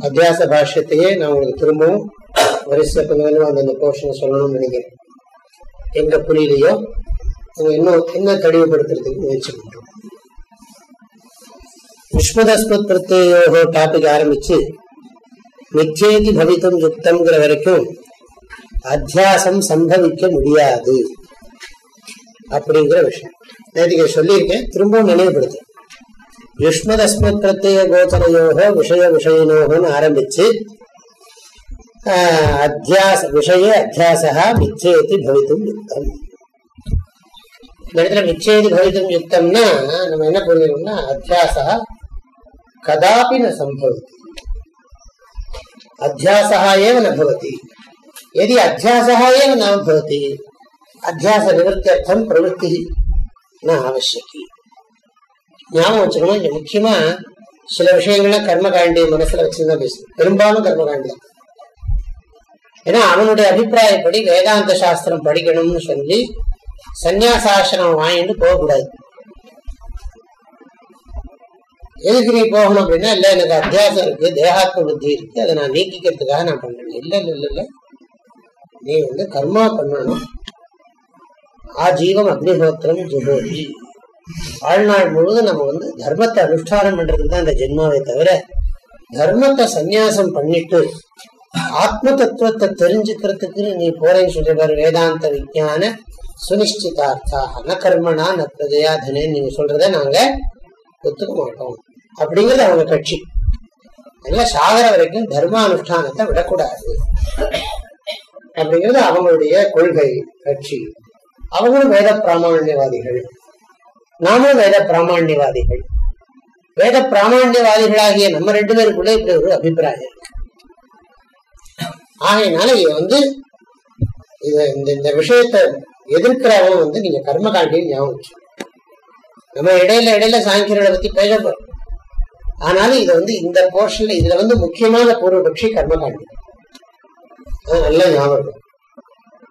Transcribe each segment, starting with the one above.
அத்தியாச பாஷ்யத்தையே நான் உங்களுக்கு திரும்பவும் வரிசை கொஞ்சம் அந்த போர்ஷனை சொல்லணும்னு நினைக்கிறேன். எங்க புரியலையோ அங்க இன்னும் என்ன தெளிவுபடுத்துறதுக்கு முயற்சி பண்றோம். விஸ்வதஸ்மத் பிரத்யோகோ டாபிக் ஆரம்பிச்சு நிச்சயதி பவித்தம் யுக்தம்ங்கிற வரைக்கும் அத்தியாசம் சம்பவிக்க முடியாது அப்படிங்கிற விஷயம். நேற்றுக்கு சொல்லியிருக்கேன் திரும்பவும் நினைவுபடுத்துறேன். யுஷ்மதஸ்மத் பிரத்ய கோச்சரையோகோ விஷய விஷயினோகோன்னு ஆரம்பிச்சு அத்தியாச விஷய அத்தியாசா மிச்சேதி பவித்தும் யுக்தம். இந்த இடத்துல மிச்சேதி பவித்தும் யுக்தம்னா நம்ம என்ன புரிஞ்சுக்கணும்னா அத்தியாசா கதாபி ந சம்பவத்து அத்தியாசா ஏவ நபவதி எதி அத்தியாசா ஏவ நபவதி அத்தியாச நிவர்த்தியர்த்தம் பிரவருத்தி ந ஆவசியக்கி ஞாபகம் வச்சுக்கணும். இங்க முக்கியமா சில விஷயங்கள கர்மகாண்டிய மனசுல வச்சுதான் பேசணும் பெரும்பாலும் கர்மகாண்டி ஏன்னா அவனுடைய அபிப்பிராயப்படி வேதாந்த சாஸ்திரம் படிக்கணும்னு சொல்லி சந்நியாசாசிரமம் வாங்கிட்டு போகக்கூடாது. எதுக்கு நீ போகணும் அப்படின்னா இல்ல எனக்கு அத்தியாசம் இருக்கு தேகாத்ம புத்தி இருக்கு அதை நான் நீக்கிக்கிறதுக்காக நான் பண்றேன். இல்ல இல்ல இல்ல இல்ல. நீ வந்து கர்மா பண்ணணும். ஆஜீவம் அக்னிஹோத்திரம் ஜுகோதி வாழ்நாள் முழுவதும் நம்ம வந்து தர்மத்தை அனுஷ்டானம் பண்றதுதான் தான் இந்த ஜென்மாவை தவிர தர்மத்தை சந்நியாசம் பண்ணிட்டு ஆத்ம தத்துவத்தை தெரிஞ்சுக்கிறதுக்கு நீ போறேன்னு சொல்ற வேதாந்த விஜயான சுனிஷ்டிதார்த்தா ந கர்மனா ந பிரஜயாதனே நீங்க சொல்றத நாங்க ஒத்துக்க மாட்டோம். அப்படிங்கிறது அவங்க கட்சி. அதனால சாகர வரைக்கும் தர்மானுஷ்டானத்தை விடக்கூடாது. அப்படிங்கிறது அவங்களுடைய கொள்கை கட்சி. அவங்களும் வேத பிராமணியவாதிகள். நாமும் வேத பிராமணியவாதிகள் வேத பிராமணியவாதிகளாகிய நம்ம ரெண்டு பேருக்குள்ள இப்படி ஒரு அபிப்பிராயம் இருக்கு. ஆகையினால இது வந்து இது இந்த இந்த விஷயத்தை எதிர்க்கிறவங்க வந்து நீங்க கர்மகாண்டின்னு ஞாபகம் நம்ம இடையில இடையில சாங்கியர்களை பத்தி பேச போறோம் ஆனாலும் இது வந்து இந்த போர்ஷன்ல இதுல வந்து முக்கியமான பூர்வபக்ஷி கர்மகாண்டி அது நல்ல ஞாபகம்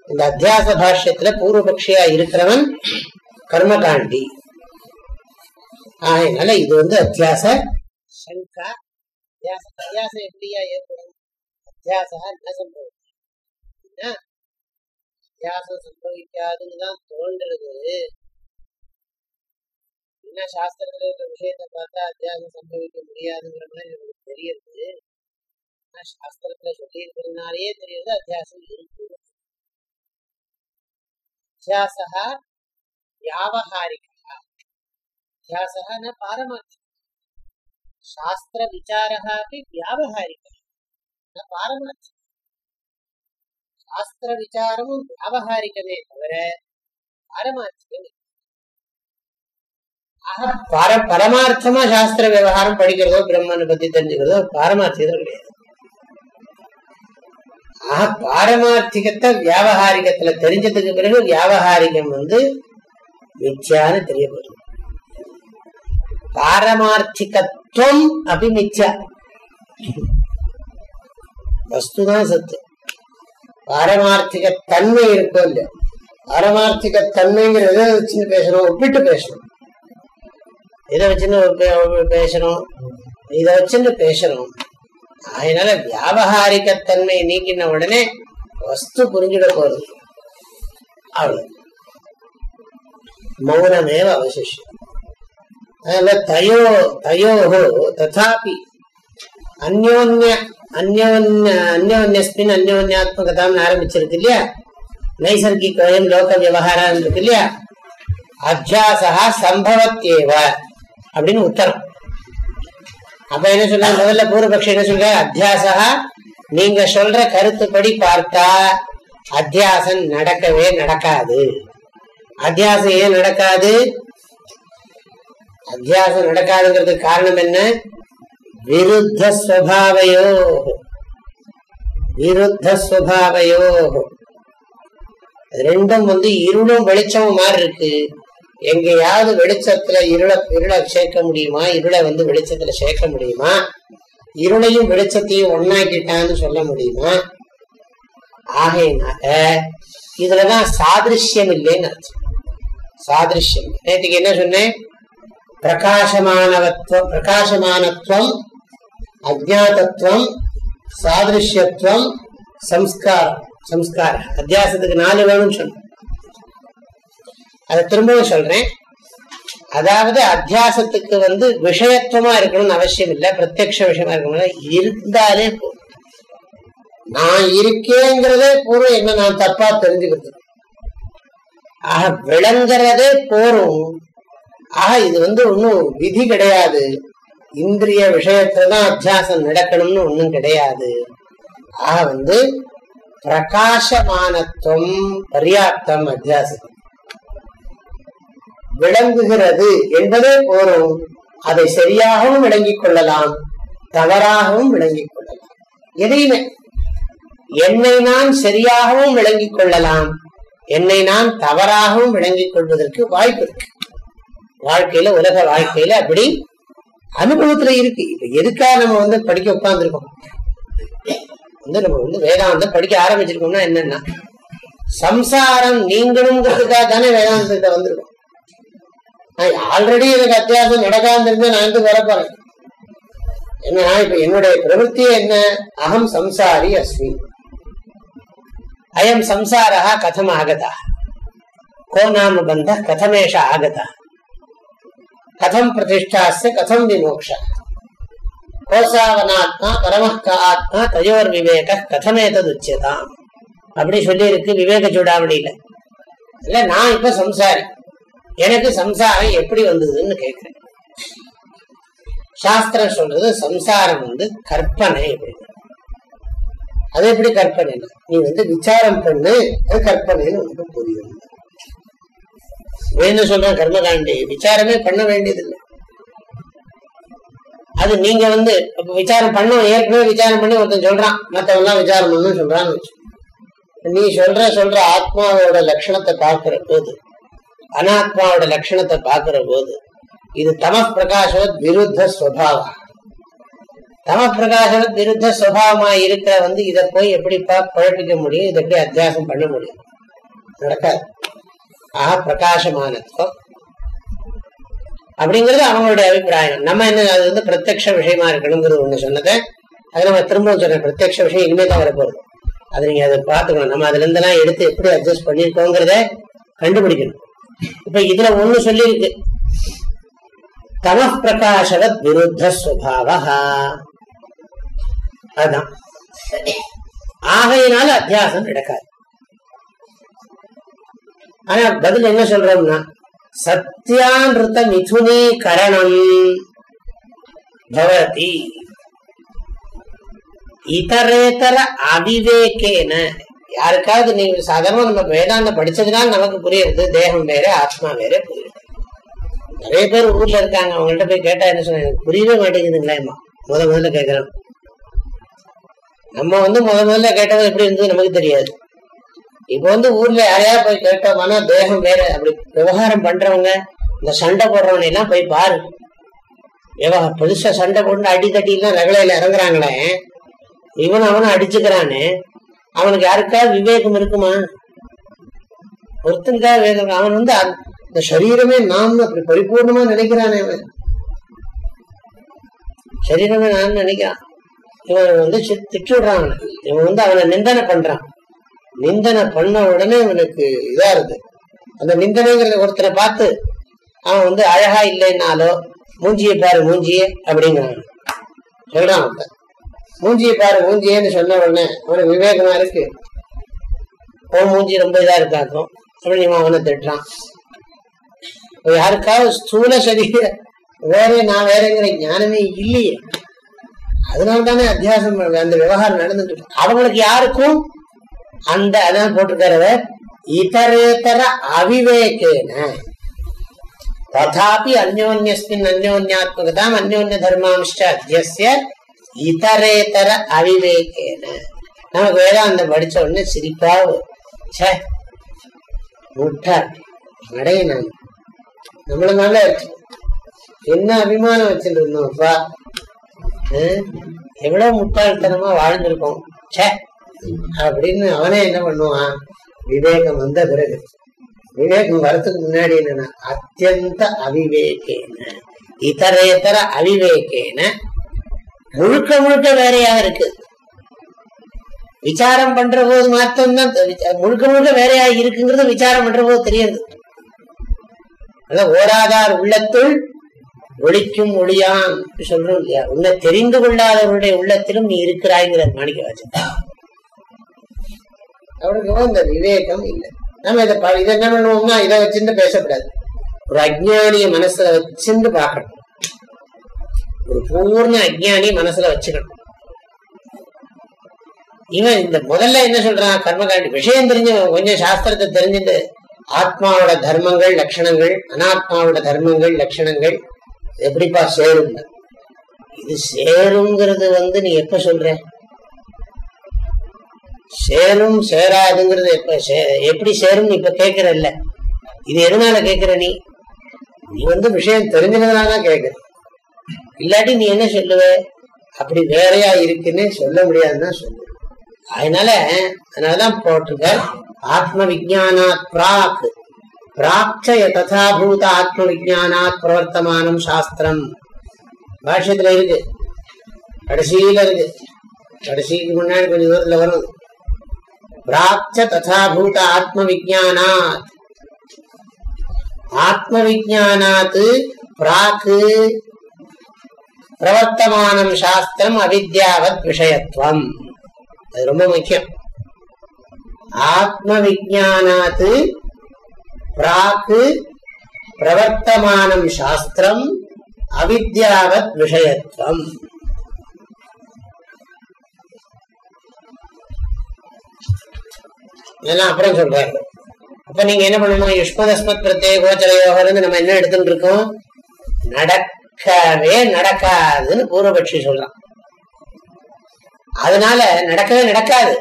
இந்த அத்தியாச பாஷ்யத்துல பூர்வபக்ஷியா இருக்கிறவன் கர்மகாண்டி அதனால இது வந்து அத்தியாச. சங்கா அத்தியாச அத்தியாசம் எப்படியா ஏற்படும்? அத்தியாசா என்ன சம்பவிக்கும் அத்தியாசம் சம்பவிக்காதுன்னு தான் தோன்றது என்ன சாஸ்திரத்துல இருக்கிற விஷயத்தை பார்த்தா அத்தியாசம் சம்பவிக்க முடியாதுங்கிற மாதிரி நமக்கு தெரியுது. ஆனா சாஸ்திரத்துல சொல்லி இருக்கிறதுனாலயே தெரியுது அத்தியாசம் இருக்கு. அத்தியாசா வியாபகாரிகா. अभ्यासः न पारमार्थिकः शास्त्रविचारः अपि व्यावहारिकः न पारमार्थिकः பரமார்த்தமா சாஸ்திர விவகாரம் படிக்கிறதோ பிரம்மனை பத்தி தெரிஞ்சுக்கிறதோ பாரமார்த்தியத்தில் கிடையாது பாரமார்த்திகத்தை வியாபகாரிகத்துல தெரிஞ்சதுக்கு பிறகு வியாபகாரிகம் வந்து மிச்சியான்னு தெரிய போகுது பாரமார்த்திகத்துவம் அபிமிச்சா வஸ்துதான் சத்து. பாரமார்த்திக தன்மை இருக்கும் இல்லையா? பாரமார்த்திக தன்மைங்கிறத வச்சுன்னு பேசணும்? ஒப்பிட்டு பேசணும். இதை வச்சுன்னு பேசணும். இதை வச்சுன்னு பேசணும். அதனால வியாபகாரிக தன்மை நீக்கின உடனே வஸ்து புரிஞ்சிட போறது. அவ்வளவு மௌனமேவ அவசிஷம் அதில் தயோ தயோகோ ததாபி அந்யோன்ய அந்யோன்ய அந்யோன்யஸ்மின் அந்யோன்யாத்மகதாம் ஆரம்பிச்சிருக்கு இல்லையா நைசர்கிகம் லோக விவகாரம் இருக்கு இல்லையா அத்தியாசா சம்பவத்தேவ அப்படின்னு உத்தரம். அப்ப என்ன சொல்ற முதல்ல பூர்வபக்ஷம் என்ன சொல்ற அத்தியாசா நீங்க சொல்ற கருத்துப்படி பார்த்தா அத்தியாசம் நடக்கவே நடக்காது. அத்தியாசம் ஏன் நடக்காது? அத்தியாசம் நடக்காதுங்கிறதுக்கு காரணம் என்ன? விருத்த ஸ்வபாவையோ விருத்த ஸ்வபாவையோ ரெண்டும் வந்து இருளும் வெளிச்சமும் மாதிரி இருக்கு. எங்கேயாவது வெளிச்சத்துல இருளை இருளை சேர்க்க முடியுமா? இருளை வந்து வெளிச்சத்துல சேர்க்க முடியுமா? இருளையும் வெளிச்சத்தையும் ஒன்னாக்கிட்டான்னு சொல்ல முடியுமா? ஆகையினால இதுலதான் சாதிருஷ்யம் இல்லைன்னு அர்த்தம். சாதிருஷ்யம். நேற்றுக்கு என்ன சொன்னேன்? பிரகாசமானவத்துவம் பிரகாசமானத்துவம் அஜாதத்துவம் சாதிருஷ்யத்துவம் சம்ஸ்காரம் சம்ஸ்காரம். அத்தியாசத்துக்கு நாலு வேணும்னு சொல்றேன் அதை திரும்பவும் சொல்றேன். அதாவது அத்தியாசத்துக்கு வந்து விஷயத்துவமா இருக்கணும்னு அவசியம் இல்லை பிரத்யக்ஷ விஷயமா இருக்கணும் இருந்தாலே போதும். நான் இருக்கேங்கிறதே பூர்வம் என்ன நான் தப்பா தெரிஞ்சுக்கிறது ஆக விளங்குறதே போரும். ஆக இது வந்து ஒன்றும் விதி கிடையாது. இந்திரிய விஷயத்துலதான் அத்தியாசம் நடக்கணும்னு ஒன்றும் கிடையாது. ஆக வந்து பிரகாசமானத்துவம் பர்யாப்தம் அத்தியாசம். விளங்குகிறது என்பதே போரும் அதை சரியாகவும் விளங்கிக் கொள்ளலாம் தவறாகவும் விளங்கிக் கொள்ளலாம். எதையுமே. என்னை நான் சரியாகவும் விளங்கிக் கொள்ளலாம் என்னை நான் தவறாகவும் விளங்கிக் கொள்வதற்கு வாய்ப்பு இருக்கு. வாழ்க்கையில உலக வாழ்க்கையில அப்படி அனுபவத்துல இருக்கு. இப்ப எதுக்காக நம்ம வந்து படிக்க உட்கார்ந்துருக்கோம்? வந்து நம்ம வந்து வேதாந்தம் படிக்க ஆரம்பிச்சிருக்கோம்னா என்னன்னா சம்சாரம் நீங்கணுங்கிறதுக்காக தானே வேதாந்தத்தை வந்திருக்கோம். ஆல்ரெடி எனக்கு அத்தியாசம் நடக்காம இருந்தா நான் வந்து வரப்போறேன் என்ன இப்ப என்னுடைய பிரவൃத்தியே என்ன? அகம் சம்சாரி அஸ்மி. அயம் சம்சாரா கதம் ஆகதா. கோ நாம பந்த கதமேஷ ஆகதா. கதம் பிரதிஷ்டாஸ்ய கதம் விமோக்ஷ கோசாவனாத்மா பரமக்க ஆத்மா தயோர் விவேக கதமேதது உச்சதாம் அப்படி சொல்லி இருக்கு விவேக சூடாமணியில இல்ல நான் இப்ப சம்சாரி. எனக்கு சம்சாரம் எப்படி வந்ததுன்னு கேக்குறேன். சாஸ்திரம் சொல்றது சம்சாரம் வந்து கற்பனை அப்படின்னு. அது எப்படி கற்பனை நீ வந்து விசாரம் பண்ணு அது கற்பனைன்னு உனக்கு புரியும். வேணும் சொல்றேன் கர்மகாண்டி விசாரமே பண்ண வேண்டியதில்லை. அது நீங்க வந்து விசாரம் பண்ண ஏற்கனவே விசாரம் பண்ணி ஒருத்தன் சொல்றான் மத்தவெல்லாம் விசாரம் பண்ணு சொல்றான்னு வச்சு நீ சொல்ற சொல்ற ஆத்மாவோட லட்சணத்தை பார்க்கிற போது அனாத்மாவோட லட்சணத்தை பார்க்கிற போது இது தம பிரகாசவத் விருத்த ஸ்வபாவம் தம பிரகாசவத் விருத்த சுவாவமா இருக்கிற வந்து இதை போய் எப்படிப்பா குழப்பிக்க முடியும் இதை எப்படி அத்தியாசம் பண்ண முடியும்? நடக்காது. ஆஹா பிரகாசமானத்துவம் அப்படிங்கிறது அவங்களுடைய அபிப்பிராயம். நம்ம என்ன அது வந்து பிரத்யக்ஷ விஷயமா இருக்கணுங்கிறது ஒண்ணு சொன்னதை அது நம்ம திரும்பவும் சொல்றேன் பிரத்யக்ஷ விஷயம் இனிமே தான் வரப்போகுது. அதை நீங்க அதை பார்த்துக்கணும். நம்ம அதுல இருந்தெல்லாம் எடுத்து எப்படி அட்ஜஸ்ட் பண்ணிருக்கோங்கிறத கண்டுபிடிக்கணும். இப்ப இதுல ஒண்ணு சொல்லியிருக்கு. தம பிரகாசவத் விருத்த சுவாவ அதுதான். ஆகையினால அத்தியாசம் நடக்காது. ஆனா பதில் என்ன சொல்றோம்னா சத்தியான்ருத்த மிதுனீகரணம் பவதி. இதரேதர அவிவேகேன. யாருக்காவது நீங்க சாதாரண நம்ம வேதாந்த படிச்சதுனால நமக்கு புரியுது தேகம் வேற ஆத்மா வேற புரியுது. நிறைய பேர் ஊர்ல இருக்காங்க அவங்கள்ட்ட போய் கேட்டா என்ன சொன்னாங்க புரியவே மாட்டேங்குதுங்களேம்மா முத முதல்ல கேட்கறோம் நம்ம வந்து முத முதல்ல கேட்டது எப்படி இருந்தது நமக்கு தெரியாது. இப்ப வந்து ஊர்ல யாரையா போய் கேட்டோம்னா தேகம் வேற. அப்படி விவகாரம் பண்றவங்க இந்த சண்டை போடுறவங்க எல்லாம் போய் பாரு. புதுசா சண்டை போட்டு அடி தட்டி எல்லாம் ரகலையில இறங்குறாங்களே. இவன் அவனும் அடிச்சுக்கிறானே. அவனுக்கு யாருக்காவது விவேகம் இருக்குமா? ஒருத்தனுக்காக விவேகம் அவன் வந்து இந்த சரீரமே நான் அப்படி பரிபூர்ணமா நினைக்கிறானே அவன். சரீரமே நான் நினைக்கிறான். இவன் வந்து திட்டு விடுறான் இவன் வந்து அவனை நிந்தனை பண்றான். நிந்தனை பண்ண உடனே இவனுக்கு இதா இருக்கு. அந்த நிந்தனைங்கிறத ஒருத்தரை பார்த்து அவன் வந்து அழகா இல்லைன்னாலோ மூஞ்சியை பாரு மூஞ்சியே அப்படிங்கிறான் சொல்றான் அவன். மூஞ்சியை பாரு மூஞ்சியேன்னு சொன்ன உடனே அவனுக்கு விவேகமா இருக்கு. ஓ மூஞ்சி ரொம்ப இதா இருக்காக்கும் அப்படின்னு இவன் அவனை திட்டுறான். யாருக்காவது ஸ்தூல சரீர வேற நான் வேறங்கிற ஞானமே இல்லையே. அதனால தானே அத்தியாசம் அந்த விவகாரம் நடந்துட்டு அவங்களுக்கு யாருக்கும் அந்த அதான் போட்டிருக்காரு இதரேதர அவிவேகேன. ததாபி அந்யோன்யஸ்மின் அந்யோன்யாத்மகதாம் அந்யோன்ய தர்மாம்ச அத்தியசிய இதரேதர அவிவேகேன. நமக்கு வேதாந்தம் படிச்ச உடனே சிரிப்பா சே முட்டாள் நடைய நான். நம்மள என்ன அபிமானம் வச்சுட்டு இருந்தோம்ப்பா எவ்வளவு முட்டாள்தனமா வாழ்ந்திருக்கோம். சே அப்படின்னு அவனே என்ன பண்ணுவான்? விவேகம் வந்த பிறகு. விவேகம் வரத்துக்கு முன்னாடி என்னன்னா அத்தியந்த அவிவேகேன இதரேதர அவிவேகேன முழுக்க முழுக்க வேறையாக இருக்கு. விசாரம் பண்ற போது மாத்திரம்தான் முழுக்க முழுக்க வேறையா இருக்குங்கிறது விசாரம் பண்ற போது தெரியுது ஓராதார் உள்ளத்துள் ஒழிக்கும் ஒளியான் சொல்றோம் இல்லையா? உன்னை தெரிந்து கொள்ளாதவருடைய உள்ளத்திலும் நீ இருக்கிறாய்ங்கிற மாணிக்க வாச்சன் அவனுக்கு இந்த விவேகம் இல்லை. நம்ம இதை இதை என்ன பண்ணுவோம்னா இதை வச்சிருந்து பேசக்கூடாது. ஒரு அஜ்ஞானிய மனசுல வச்சிருந்து பார்க்கணும். ஒரு பூர்ண அஜ்ஞானி மனசுல வச்சுக்கணும். இவன் இந்த முதல்ல என்ன சொல்றான்? கர்மகாண்டி. விஷயம் தெரிஞ்சு கொஞ்சம் சாஸ்திரத்தை தெரிஞ்சுட்டு ஆத்மாவோட தர்மங்கள் லட்சணங்கள் அனாத்மாவோட தர்மங்கள் லட்சணங்கள் எப்படிப்பா சேரும் இது சேருங்கிறது வந்து நீ எப்ப சொல்ற? சேரும் சேராதுங்கிறது எப்ப எப்படி சேரும் இப்ப கேக்குற இல்ல இது எதனால கேக்குற நீ? நீ வந்து விஷயம் தெரிஞ்சதுனாலதான் கேக்குற இல்லாட்டி நீ என்ன சொல்லுவ? அப்படி வேறையா இருக்குன்னு சொல்ல முடியாதுன்னு சொல்லு அதனால அதனாலதான் போட்டிருக்க ஆத்ம விஜயானாத் பிராக். பிராக்ஷய ததாபூத ஆத்ம விஜயானாத் பிரவர்த்தமானம் சாஸ்திரம். பாஷ்யத்துல இருக்கு. கடைசியில இருக்கு. கடைசிக்கு முன்னாடி கொஞ்சம் தூரத்துல வரும். பிராப்ச ததாபூத ஆத்ம விஜானாத் ஆத்ம விஜானாத் பிராக்கு பிரவர்த்தமானம் சாஸ்திரம் அவித்யாவத் விஷயத்துவம் அது ரொம்ப முக்கியம். ஆத்ம விஜானாத் பிராக்கு பிரவர்த்தமானம் சாஸ்திரம் அவித்யாவத் விஷயத்துவம் அதெல்லாம் அப்புறம் சொல்றாரு அப்ப நீங்க என்ன பண்ணணும்? யுஷ்மதஸ்மத் பிரத்யேக கோச்சரையோகம் நம்ம என்ன எடுத்துட்டு இருக்கோம் நடக்கவே நடக்காதுன்னு பூர்வபட்சி சொல்றான். அதனால நடக்கவே நடக்காது.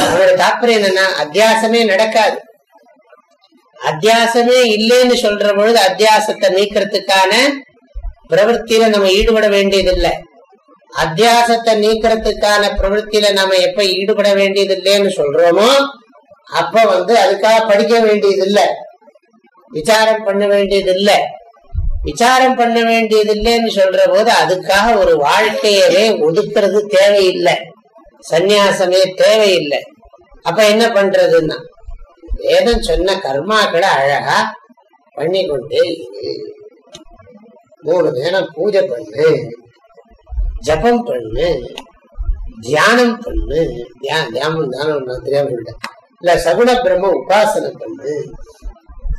அவனோட தாற்பயம் என்னன்னா அத்தியாசமே நடக்காது. அத்தியாசமே இல்லைன்னு சொல்ற பொழுது அத்தியாசத்தை நீக்கிறதுக்கான பிரவருத்தியில நம்ம ஈடுபட வேண்டியதில்லை. அத்தியாசத்தை நீக்கிறதுக்கான பிரவருத்தியில நாம எப்ப ஈடுபட வேண்டியது இல்லைன்னு சொல்றோமோ அப்ப வந்து அதுக்காக படிக்க வேண்டியது இல்லை விசாரம் பண்ண வேண்டியது இல்லை விசாரம் பண்ண வேண்டியது இல்லைன்னு சொல்ற போது அதுக்காக ஒரு வாழ்க்கையவே ஒதுக்குறது தேவையில்லை. சந்நியாசமே தேவையில்லை. அப்ப என்ன பண்றதுன்னா வேதம் சொன்ன கர்மாக்களை அழகா பண்ணி கொண்டே மூணு நேரம் பூஜை பண்ணு ஜபம் பண்ணு தியானம் பண்ணு. தியானம் தியானம் தெரியாம இல்ல சகுண பிரம்ம உபாசனை பண்ணு.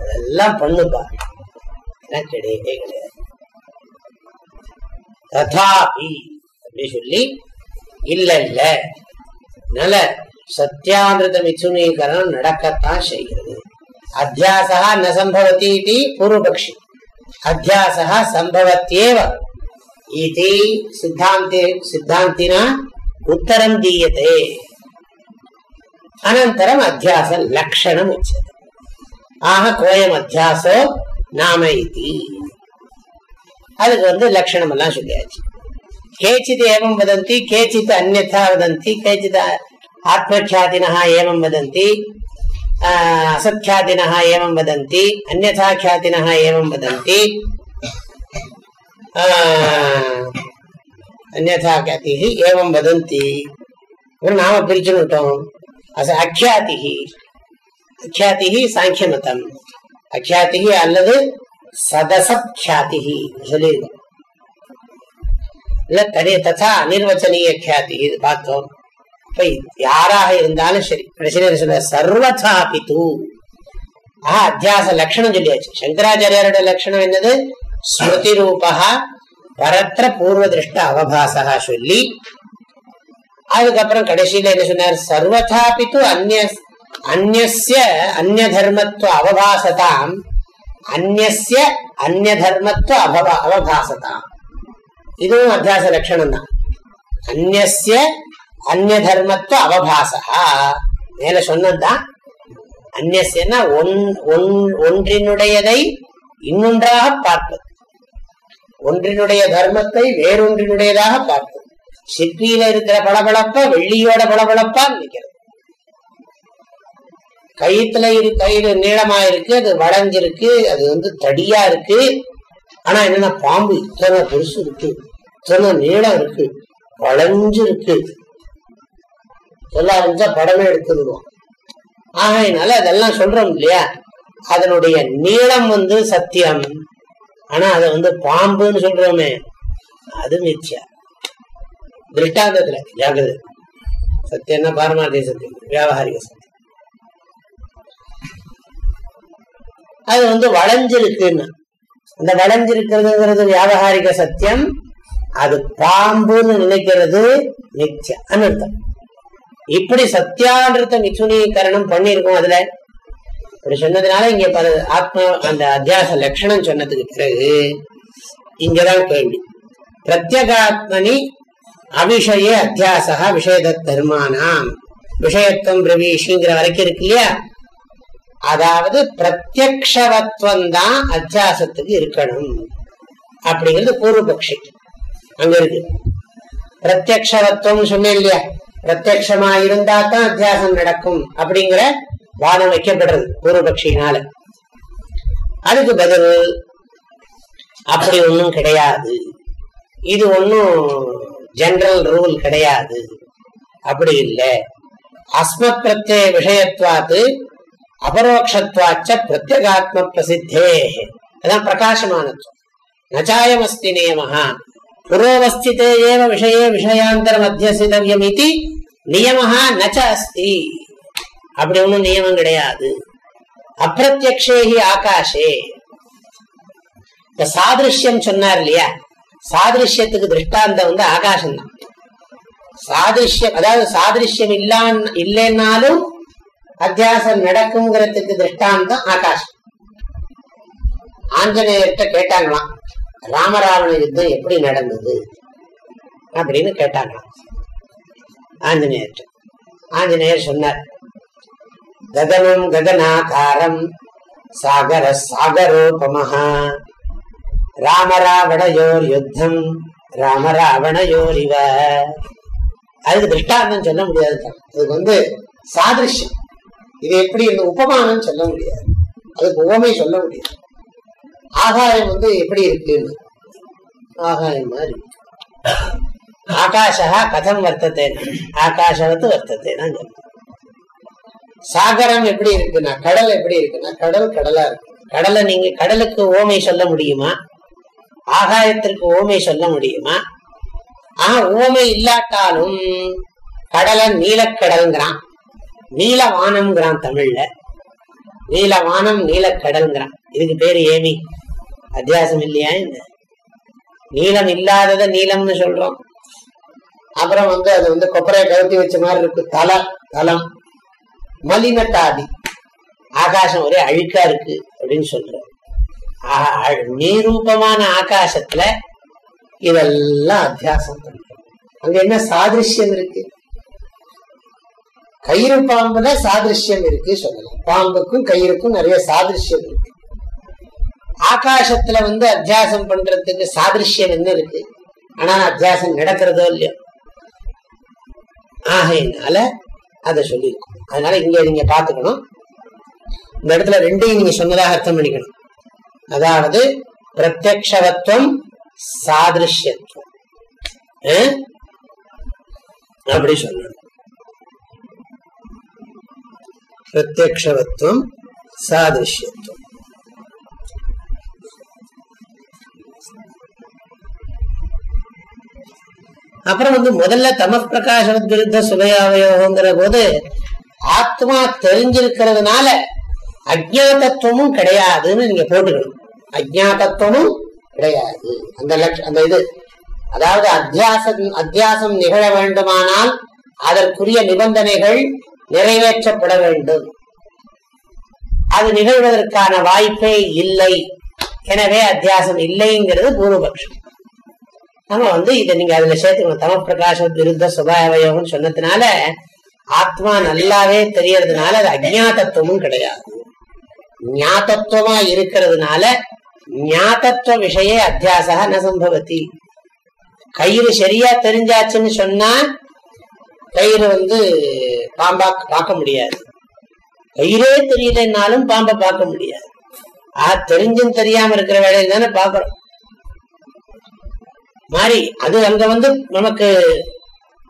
அதெல்லாம் பண்ணுப்பா. கிடையவே கிடையாது. ததாபி அப்படி சொல்லி இல்ல இல்ல. நல்ல சத்தியாமிரத மிச்சுனீகரணம் நடக்கத்தான் செய்கிறது. அத்தியாசா ந சம்பவத்தி இது பூர்வபக்ஷி. அத்தியாசா சம்பவத்தியேவ இது சித்தாந்தே சித்தாந்தினா உத்தரம் தீயதே. అనంతరం అధ్యాస లక్షణం వచ్చేది ఆహ కోయం అధ్యాసో நாம இது அதுக்கு வந்து லட்சணம் எல்லாம் சொல்லியாச்சு கேச்சித் ஏமம் வதந்தி கேச்சித் அந்நா வதந்தி கேச்சித் ஆத்மக்கியாதினா ஏமம் வதந்தி அசத்யாதினா ஏமம் வதந்தி அந்நா கியாதினா ஏமம் வதந்தி அந்நா கியாதி ஏமம் வதந்தி நாம பிரிச்சுன்னு அது அக்யாதிகி அக்யாதிகி சாங்கிய மதம் அக்யாதிகி அல்லது சதசக்யாதி சொல்லியிருக்கோம். இல்ல தனி ததா அனிர்வச்சனீய கியாதி இது பார்த்தோம். இப்ப யாராக இருந்தாலும் சரி கடைசியில் சொல்ல சர்வதாபி தூ ஆஹ் அத்தியாச லட்சணம் சொல்லியாச்சு. சங்கராச்சாரியாரோட லட்சணம் என்னது? ஸ்மிருதி ரூபா பரத்திர பூர்வ திருஷ்ட அவபாசா சொல்லி அதுக்கப்புறம் கடைசியில என்ன சொன்னார்? சர்வதாபி தூ அந்நிய அந்நிய அந்நிய தர்மத்துவ அவபாசதாம் அந்நிய அந்நிய தர்மத்துவ அவபா அவபாசதாம் இதுவும் அத்தியாச லட்சணம் தான். அந்நிய அந்நிய தர்மத்துவ அவபாசா மேல சொன்னதுதான் அந்நியன்னா ஒன்றினுடையதை இன்னொன்றாக பார்ப்பது. ஒன்றினுடைய தர்மத்தை வேறொன்றினுடையதாக பார்ப்பது. சிற்பியில இருக்கிற பளபளப்ப வெள்ளியோட பளபளப்பா நினைக்கிறது. கயிற்றுல இரு கயிறு நீளமா இருக்கு அது வளைஞ்சிருக்கு அது வந்து தடியா இருக்கு. ஆனா என்னன்னா பாம்பு இத்தனை பெருசு இருக்கு இத்தனை நீளம் இருக்கு வளைஞ்சு இருக்கு சொல்ல படமே எடுத்துருவோம். ஆகையினால அதெல்லாம் சொல்றோம் இல்லையா? அதனுடைய நீளம் வந்து சத்தியம். ஆனா அதை வந்து பாம்புன்னு சொல்றோமே அது மிச்சம். திருஷ்டாந்தத்துல ஜாகிரதை சத்தியம்னா பாரமார்த்திய சத்தியம். வியாபாரிக சத்தியம். அது வந்து வளைஞ்சிருக்குன்னு. அந்த வளைஞ்சிருக்கிறதுங்கிறது வியாபாரிக சத்தியம். அது பாம்புன்னு நினைக்கிறது மித்யா அனர்த்தம். இப்படி சத்தியான்றத நிச்சுனீகரணம் பண்ணிருக்கோம் அதுல. இப்படி சொன்னதுனால இங்க பல- ஆத்மா அந்த அத்தியாச லட்சணம் சொன்னதுக்கு பிறகு இங்கதான் கேள்வி. பிரத்யகாத்மனி அவிஷய அத்தியாசா விஷயத தர்மானாம் விஷயத்துவம் பிரவீஷிங்கிற வரைக்கும் இருக்கு இல்லையா? அதாவது பிரத்யக்ஷவத்வம் தான் அத்தியாசத்துக்கு இருக்கணும். அப்படிங்கிறது பூர்வபக்ஷி. அங்க இருக்கு. பிரத்யக்ஷவத்வம் சொன்னேன் இல்லையா? பிரத்யக்ஷமா இருந்தா தான் அத்தியாசம் நடக்கும் அப்படிங்கிற வாதம் வைக்கப்படுறது பூர்வபக்ஷியினால. அதுக்கு பதில் அப்படி ஒன்றும் கிடையாது. இது ஒன்னும் ஜென்ரல் ரூல் கிடையாது. அப்படி இல்லை. அஸ்மத் பிரத்ய விஷயத்வாத்து அபரோக்ஷத்வாச்ச பிரத்யகாத்ம பிரசித்தே அதான் பிரகாசமானத்துவம் நச்சாயமஸ்தி நியமஹா. புரோவஸ்திதே ஏவ விஷயே விஷயாந்தரம் அத்தியசிதவியம் இது நியமஹா நச்ச அஸ்தி அப்படி ஒன்றும் நியமம் கிடையாது. அப்பிரத்யக்ஷேகி ஆகாஷே. இந்த சாதிருஷ்யம் சொன்னார் இல்லையா? சாதிருஷ்யத்துக்கு திருஷ்டாந்தம் வந்து ஆகாசம் தான் சாதிருஷ்யம் அதாவது சாதிருஷ்யம் இல்லா இல்லைன்னாலும் அத்தியாசம் நடக்குங்கிறதுக்கு திருஷ்டாந்தம் ஆகாசம். ஆஞ்சநேயர்கிட்ட கேட்டாங்களாம் ராமராவண யுத்தம் எப்படி நடந்தது? அப்படின்னு கேட்டாங்களாம் ஆஞ்சநேயர்கிட்ட. ஆஞ்சநேயர் சொன்னார் கதனம் கதனாகாரம் சாகர சாகரோபமஹா ராமராவணையோர் யுத்தம் ராமராவணையோர் இவ அதுக்கு திருஷ்டாந்தம் சொல்ல முடியாது. அதுக்கு வந்து சாதிருஷ்யம். இது எப்படி இந்த உபமானம் சொல்ல முடியாது. அதுக்கு உவமை சொல்ல முடியாது. ஆகாயம் வந்து எப்படி இருக்குன்னு? ஆகாயம் மாதிரி. ஆகாஷா கதம் வர்த்தத்தை ஆகாஷத்து வர்த்தத்தை சாகரம் எப்படி இருக்குன்னா கடல் எப்படி இருக்குன்னா கடல் கடலா இருக்கு கடலை நீங்க கடலுக்கு ஓமை சொல்ல முடியுமா? ஆகாயத்திற்கு ஓமை சொல்ல முடியுமா? ஆஹ் ஓமை இல்லாட்டாலும் கடலை நீலக்கடல்ங்கிறான். நீலவானம்ங்கிறான் தமிழ்ல. நீலவானம் நீலக்கடல்ங்கிறான். இதுக்கு பேரு ஏமி அத்தியாசம் இல்லையா இந்த நீளம் இல்லாதத நீளம்னு சொல்றோம். அப்புறம் வந்து அது வந்து கொப்பரையை கவுத்தி வச்ச மாதிரி இருக்கு. தலை தலம். மலினத்தாதி ஆகாசம் ஒரே அழுக்கா இருக்கு அப்படின்னு சொல்றோம். நீரூபமான ஆகாசத்துல இதெல்லாம் அத்தியாசம் பண்றோம் அங்க என்ன சாதிருஷ்யம் இருக்கு? கயிறு பாம்புல சாதிருஷ்யம் இருக்கு சொல்லலாம். பாம்புக்கும் கயிறுக்கும் நிறைய சாதிருஷ்யம் இருக்கு. ஆகாசத்துல வந்து அத்தியாசம் பண்றதுக்கு சாதிருஷ்யம் என்ன இருக்கு? ஆனா அத்தியாசம் நடக்கிறதோ இல்லையோ? ஆகையினால அதை சொல்லியிருக்கோம். அதனால இங்க நீங்க பாத்துக்கணும் இந்த இடத்துல ரெண்டையும் நீங்க சொன்னதாக அர்த்தம் பண்ணிக்கணும். அதாவது பிரத்யக்ஷவத்துவம் சாதிருஷ்யத்துவம். அப்படி சொல்லணும். பிரத்யக்ஷவத்துவம் சாதிருஷ்யத்துவம். அப்புறம் வந்து முதல்ல தம பிரகாசவத் விருத்த சுபயாவயோகங்கிற போது ஆத்மா தெரிஞ்சிருக்கிறதுனால அஜ்ஞாதத்துவமும் கிடையாதுன்னு நீங்க போட்டுக்கணும். அஜாதத்துவமும் கிடையாது. அந்த அந்த இது. அதாவது அத்தியாசம் அத்தியாசம் நிகழ வேண்டுமானால் அதற்குரிய நிபந்தனைகள் நிறைவேற்றப்பட வேண்டும். அது நிகழ்வதற்கான வாய்ப்பே இல்லை. எனவே அத்தியாசம் இல்லைங்கிறது பூர்வபக்ஷம். நம்ம வந்து இதை நீங்க அதுல சேர்த்துக்கணும் தம பிரகாச விருத்த சுபாவயோகம் சொன்னதுனால ஆத்மா நல்லாவே தெரியறதுனால அது அஜாதத்துவமும் கிடையாது. ஞாதத்துவமா இருக்கிறதுனால ஞாதத்துவ விஷய அத்தியாசா ந சம்பவத்தி கயிறு சரியா தெரிஞ்சாச்சுன்னு சொன்னா கயிறு வந்து பாம்பா பார்க்க முடியாது. கயிறே தெரியலனாலும் பாம்பை பார்க்க முடியாது. ஆ தெரிஞ்சும் தெரியாம இருக்கிற வேலையில தானே பாக்குறோம் மாறி அது அங்க வந்து நமக்கு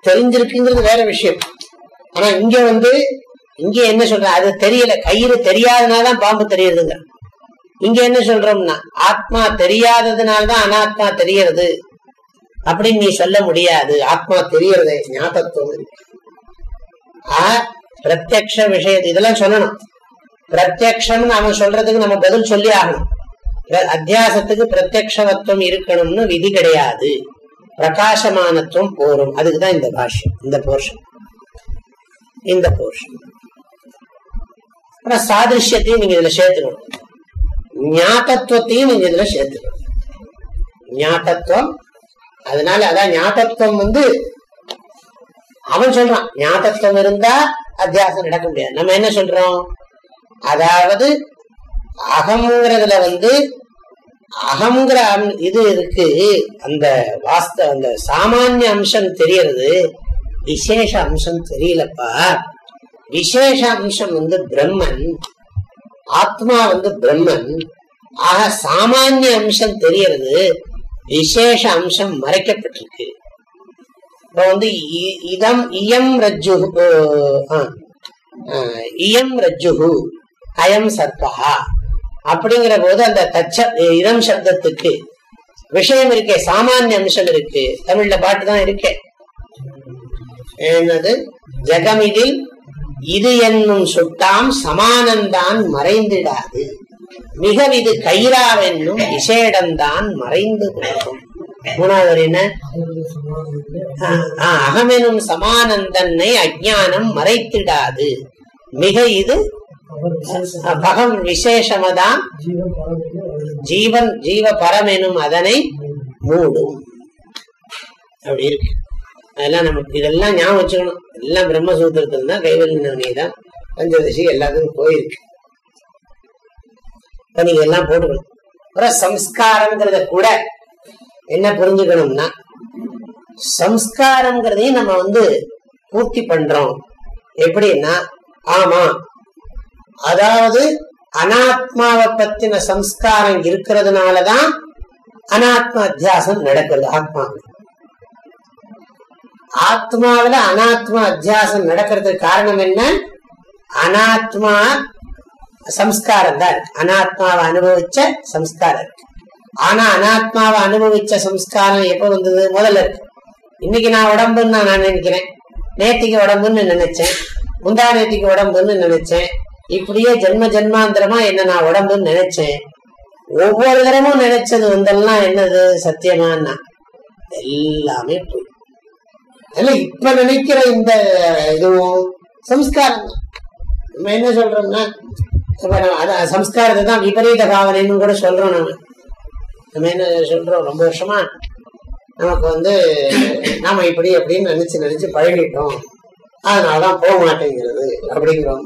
தெரிஞ்சிருக்குங்கிறது வேற விஷயம். ஆனா இங்க வந்து இங்க என்ன சொல்ற அது தெரியல. கயிறு தெரியாதனாலதான் பாம்பு தெரியுதுங்க. இங்க என்ன சொல்றோம்னா ஆத்மா தெரியாததுனால்தான் அனாத்மா தெரியறது அப்படின்னு நீ சொல்ல முடியாது. ஆத்மா தெரியறது ஞாபகத்துவம் பிரத்யக்ஷ விஷயத்து இதெல்லாம் சொல்லணும். பிரத்யக்ஷம்னு அவன் சொல்றதுக்கு நம்ம பதில் சொல்லி ஆகணும். அத்தியாசத்துக்கு பிரத்யக்ஷவத்துவம் இருக்கணும்னு விதி கிடையாது. பிரகாசமானத்துவம் போரும். அதுக்குதான் இந்த பாஷ்யம் இந்த போர்ஷன். இந்த போர்ஷன். அப்புறம் சாதிருஷ்யத்தையும் நீங்க இதுல சேர்த்துக்கணும். ஞாபகத்துவத்தையும் நீங்க இதுல சேர்த்துக்கணும். ஞாபகத்துவம் அதனால அதான் ஞாபகத்துவம் வந்து அவன் சொல்றான். ஞாபகத்துவம் இருந்தா அத்தியாசம் நடக்க முடியாது. நம்ம என்ன சொல்றோம்? அதாவது அகம்ங்கிறதுல வந்து அகங்கிற இது இருக்கு. அந்த வாஸ்த அந்த சாமானிய அம்சம் தெரியறது. விசேஷ அம்சம் தெரியலப்பா. விசேஷ அம்சம் வந்து பிரம்மன் ஆத்மா வந்து பிரம்மன். ஆக சாமானிய அம்சம் தெரியறது விசேஷ அம்சம் மறைக்கப்பட்டிருக்கு. இப்ப வந்து இதம் இயம் ரஜ்ஜு இயம் ரஜ்ஜுகு அயம் சர்பகா அப்படிங்கிற போது அந்த தச்ச இடம் சப்தத்துக்கு விஷயம் இருக்கே சாமானிய அம்சம் இருக்கு. தமிழ்ல பாட்டு தான் இருக்கே. என்னது? ஜெகமிதில் இது என்னும் சுட்டாம் சமானந்தான் மறைந்திடாது. மிக இது கயிறாவென்னும் விசேடம்தான் மறைந்து போகும். மூணாவது என்ன? அகமெனும் சமானந்தன்னை அஜானம் மறைத்திடாது. மிக இது பகம் விசேஷமதான் ஜீவன் ஜீவ பரமெனும் அதனை மூடும். அப்படி இருக்கு. அதெல்லாம் நமக்கு இதெல்லாம் ஞாபகம் வச்சுக்கணும். எல்லாம் பிரம்மசூத்திரத்துல தான் கைவல்லி தான் பஞ்சதசி எல்லாத்துக்கும் போயிருக்கு. இப்ப நீங்க எல்லாம் போட்டுக்கணும். அப்புறம் சம்ஸ்காரம்ங்கிறத கூட என்ன புரிஞ்சுக்கணும்னா சம்ஸ்காரம்ங்கிறதையும் நம்ம வந்து பூர்த்தி பண்றோம். எப்படின்னா ஆமா அதாவது அனாத்மாவை பத்தின சம்ஸ்காரம் இருக்கிறதுனாலதான் அனாத்மா அத்தியாசம் நடக்கிறது ஆத்மா ஆத்மாவில அனாத்மா அத்தியாசம் நடக்கிறதுக்கு காரணம் என்ன? அனாத்மா சம்ஸ்காரம் தான் அனாத்மாவை அனுபவிச்ச சம்ஸ்காரம். இருக்கு ஆனா அனாத்மாவை அனுபவிச்ச சம்ஸ்காரம் எப்ப வந்தது? முதல்ல இருக்கு. இன்னைக்கு நான் உடம்புன்னு நான் நினைக்கிறேன். நேத்திக்கு உடம்புன்னு நினைச்சேன். முந்தா நேத்திக்கு உடம்புன்னு நினைச்சேன். இப்படியே ஜென்ம ஜென்மாந்திரமா என்ன நான் உடம்புன்னு நினைச்சேன். ஒவ்வொரு தரமும் நினைச்சது வந்தெல்லாம் என்னது? சத்தியமானா எல்லாமே போய் அதெல்லாம் இப்ப நினைக்கிற இந்த இதுவும் சம்ஸ்காரம் நம்ம என்ன சொல்றோம்னா சம்ஸ்காரத்தை தான் விபரீத பாவனைன்னு கூட சொல்றோம் நம்ம நம்ம என்ன சொல்றோம் ரொம்ப வருஷமா நமக்கு வந்து நாம இப்படி அப்படின்னு நினைச்சு நினைச்சு பழகிட்டோம். அதனாலதான் போக மாட்டேங்கிறது அப்படிங்கிறோம்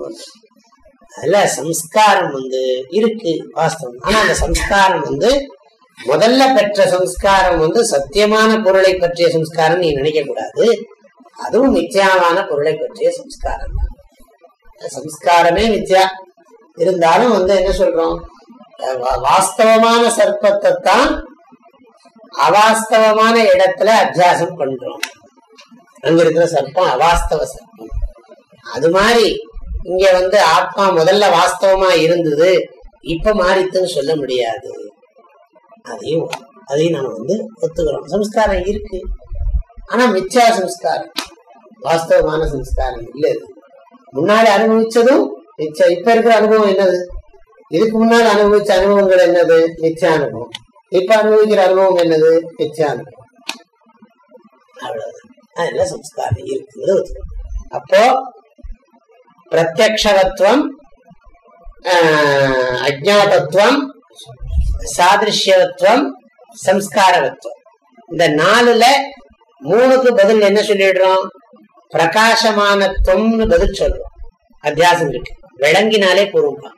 அதுல சம்ஸ்காரம் வந்து இருக்கு வாஸ்தவம். ஆனா அந்த சம்ஸ்காரம் வந்து முதல்ல பெற்ற சம்ஸ்காரம் வந்து சத்தியமான பொருளை பற்றிய சம்ஸ்காரம் நீ நினைக்க கூடாது அதுவும் நிச்சயமான பொருளை பற்றிய சம்ஸ்காரம் தான். சம்ஸ்காரமே நித்யா இருந்தாலும் வந்து என்ன சொல்றோம்? வாஸ்தவமான சர்ப்பத்தை தான் அவாஸ்தவமான இடத்துல அத்தியாசம் பண்றோம். அங்க இருக்கிற சர்ப்பம் அவாஸ்தவ சர்ப்பம். அது மாதிரி இங்க வந்து ஆத்மா முதல்ல வாஸ்தவமா இருந்தது. இப்ப மாறித்துன்னு சொல்ல முடியாது. அதையும் அதையும் நம்ம வந்து ஒத்துக்கிறோம். சம்ஸ்காரம் இருக்கு. ஆனா மிச்சா சம்ஸ்காரம் வாஸ்தவமான சம்ஸ்காரம் இல்லை. முன்னாடி அனுபவிச்சதும் மிச்சம். இப்ப இருக்கிற அனுபவம் என்னது? இதுக்கு முன்னாடி அனுபவிச்ச அனுபவங்கள் என்னது? மிச்சா அனுபவம். இப்ப அனுபவிக்கிற அனுபவம் என்னது? மிச்சா அனுபவம். அவ்வளவுதான். அதெல்லாம் சம்ஸ்காரம் இருக்குது அப்போ பிரத்யக்ஷகத்துவம் அஜாதத்துவம் சாதிருஷ்யவத்துவம் சம்ஸ்காரவத்துவம் இந்த நாலுல மூணுக்கு பதில் என்ன சொல்லிடுறோம்? பிரகாசமானத்துவம்னு பதில் சொல்றோம். அத்தியாசம் இருக்கு. விளங்கினாலே பொருள்தான்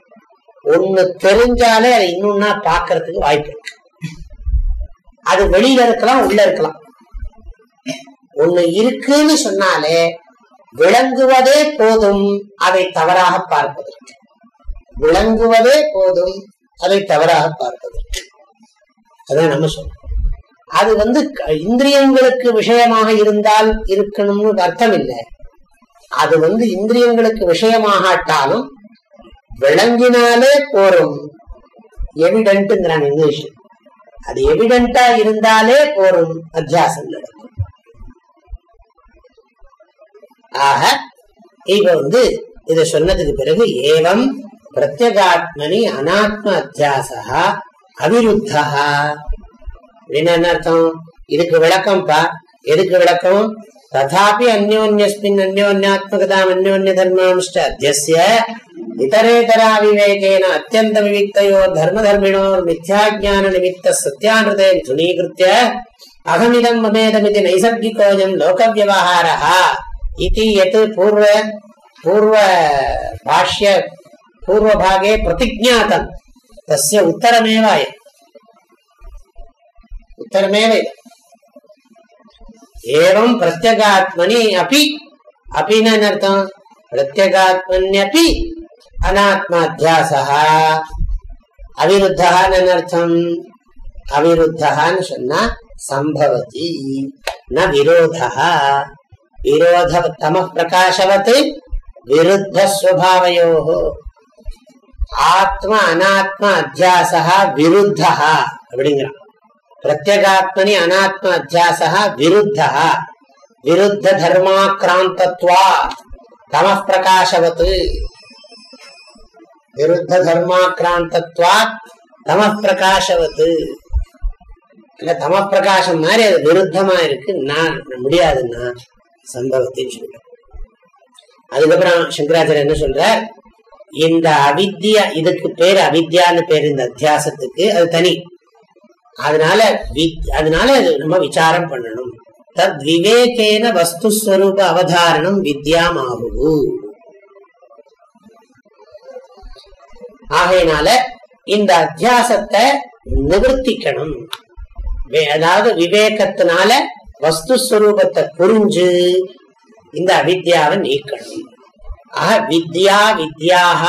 ஒண்ணு தெரிஞ்சாலே அதை இன்னொன்னா பாக்குறதுக்கு வாய்ப்பு இருக்கு. அது வெளியில இருக்கலாம் உள்ள இருக்கலாம். ஒண்ணு இருக்குன்னு சொன்னாலே விளங்குவதே போதும் அதை தவறாக பார்ப்பதற்கு. விளங்குவதே போதும் அதை தவறாக பார்ப்பதற்கு அதான் நம்ம சொல்றோம் அது வந்து இந்திரியங்களுக்கு விஷயமாக இருந்தால் இருக்கணும்னு அர்த்தம் இல்லை அது வந்து இந்திரியங்களுக்கு விஷயமாகாட்டாலும் விளங்கினாலே போரும். எவிடென்ட்ங்கிறான் இங்கிலீஷ் அது எவிடென்டா இருந்தாலே போரும். அத்தியாசம் நடக்கும். ஆக இப்ப வந்து இத சொன்னதுக்கு பிறகு ஏவம் பிரத்யகாத்மனி அனாத்ம அத்தியாசா அவிருத்தா அப்படின்னு என்ன அர்த்தம் இதுக்கு விளக்கம்ப்பா. எதுக்கு விளக்கம்? ததாபி அந்யோன்யஸ்மின் அந்யோன்யாத்மகதாம் அந்யோன்ய தர்மாம்ஷ்ட அத்தியசிய இதரேதரா விவேகேன அத்தியந்த விவிக்தையோ தர்ம தர்மிணோர் மித்யாஜான நிமித்த சத்தியானிருதே துணீகிருத்திய அகமிதம் மமேதமிதி நைசர்கிகோஜம் லோக விவகாரா இது எது? பூர்வ பூர்வ பாஷ்ய पूर्वभागे प्रतिज्ञातं तस्य उत्तरमेव अयम् उत्तरमेव एवं प्रत्यगात्मनि अपि अपि न नर्थम् प्रत्यगात्मन्यपि अनात्माध्यासः अविरुद्धः ननर्थम् अविरुद्धः न सम्भवति न विरोधः विरोधतमः प्रकाशवत् विरुद्धस्वभावयोः ஆத்ம அனாத்ம அத்தியாசா விருத்தா அப்படிங்கிறான். பிரத்யகாத்மனி அனாத்ம அத்தியாசா விருத்தா. விருத்த தர்மாக்கிராந்தத்வா தம பிரகாசவத்து விருத்த தர்மாக்கிராந்தத்வா தம பிரகாசவத்து இல்ல தம பிரகாசம் மாதிரி அது விருத்தமா இருக்கு நான் முடியாதுன்னா சம்பவத்தின்னு சொல்றேன். அதுக்கப்புறம் சங்கராச்சாரியர் என்ன சொல்றார்? இந்த அவித்யா இதுக்கு பேர் அவித்யான்னு பேர் இந்த அத்தியாசத்துக்கு அது தனி. அதனால அதனால நம்ம விசாரம் பண்ணணும். தத் விவேகேன வஸ்துஸ்வரூப அவதாரணம் வித்யாமாகு ஆகையினால இந்த அத்தியாசத்தை நிவர்த்திக்கணும். அதாவது விவேகத்தினால வஸ்துஸ்வரூபத்தை புரிஞ்சு இந்த அவித்யாவை நீக்கணும். ஆக வித்யா வித்யாக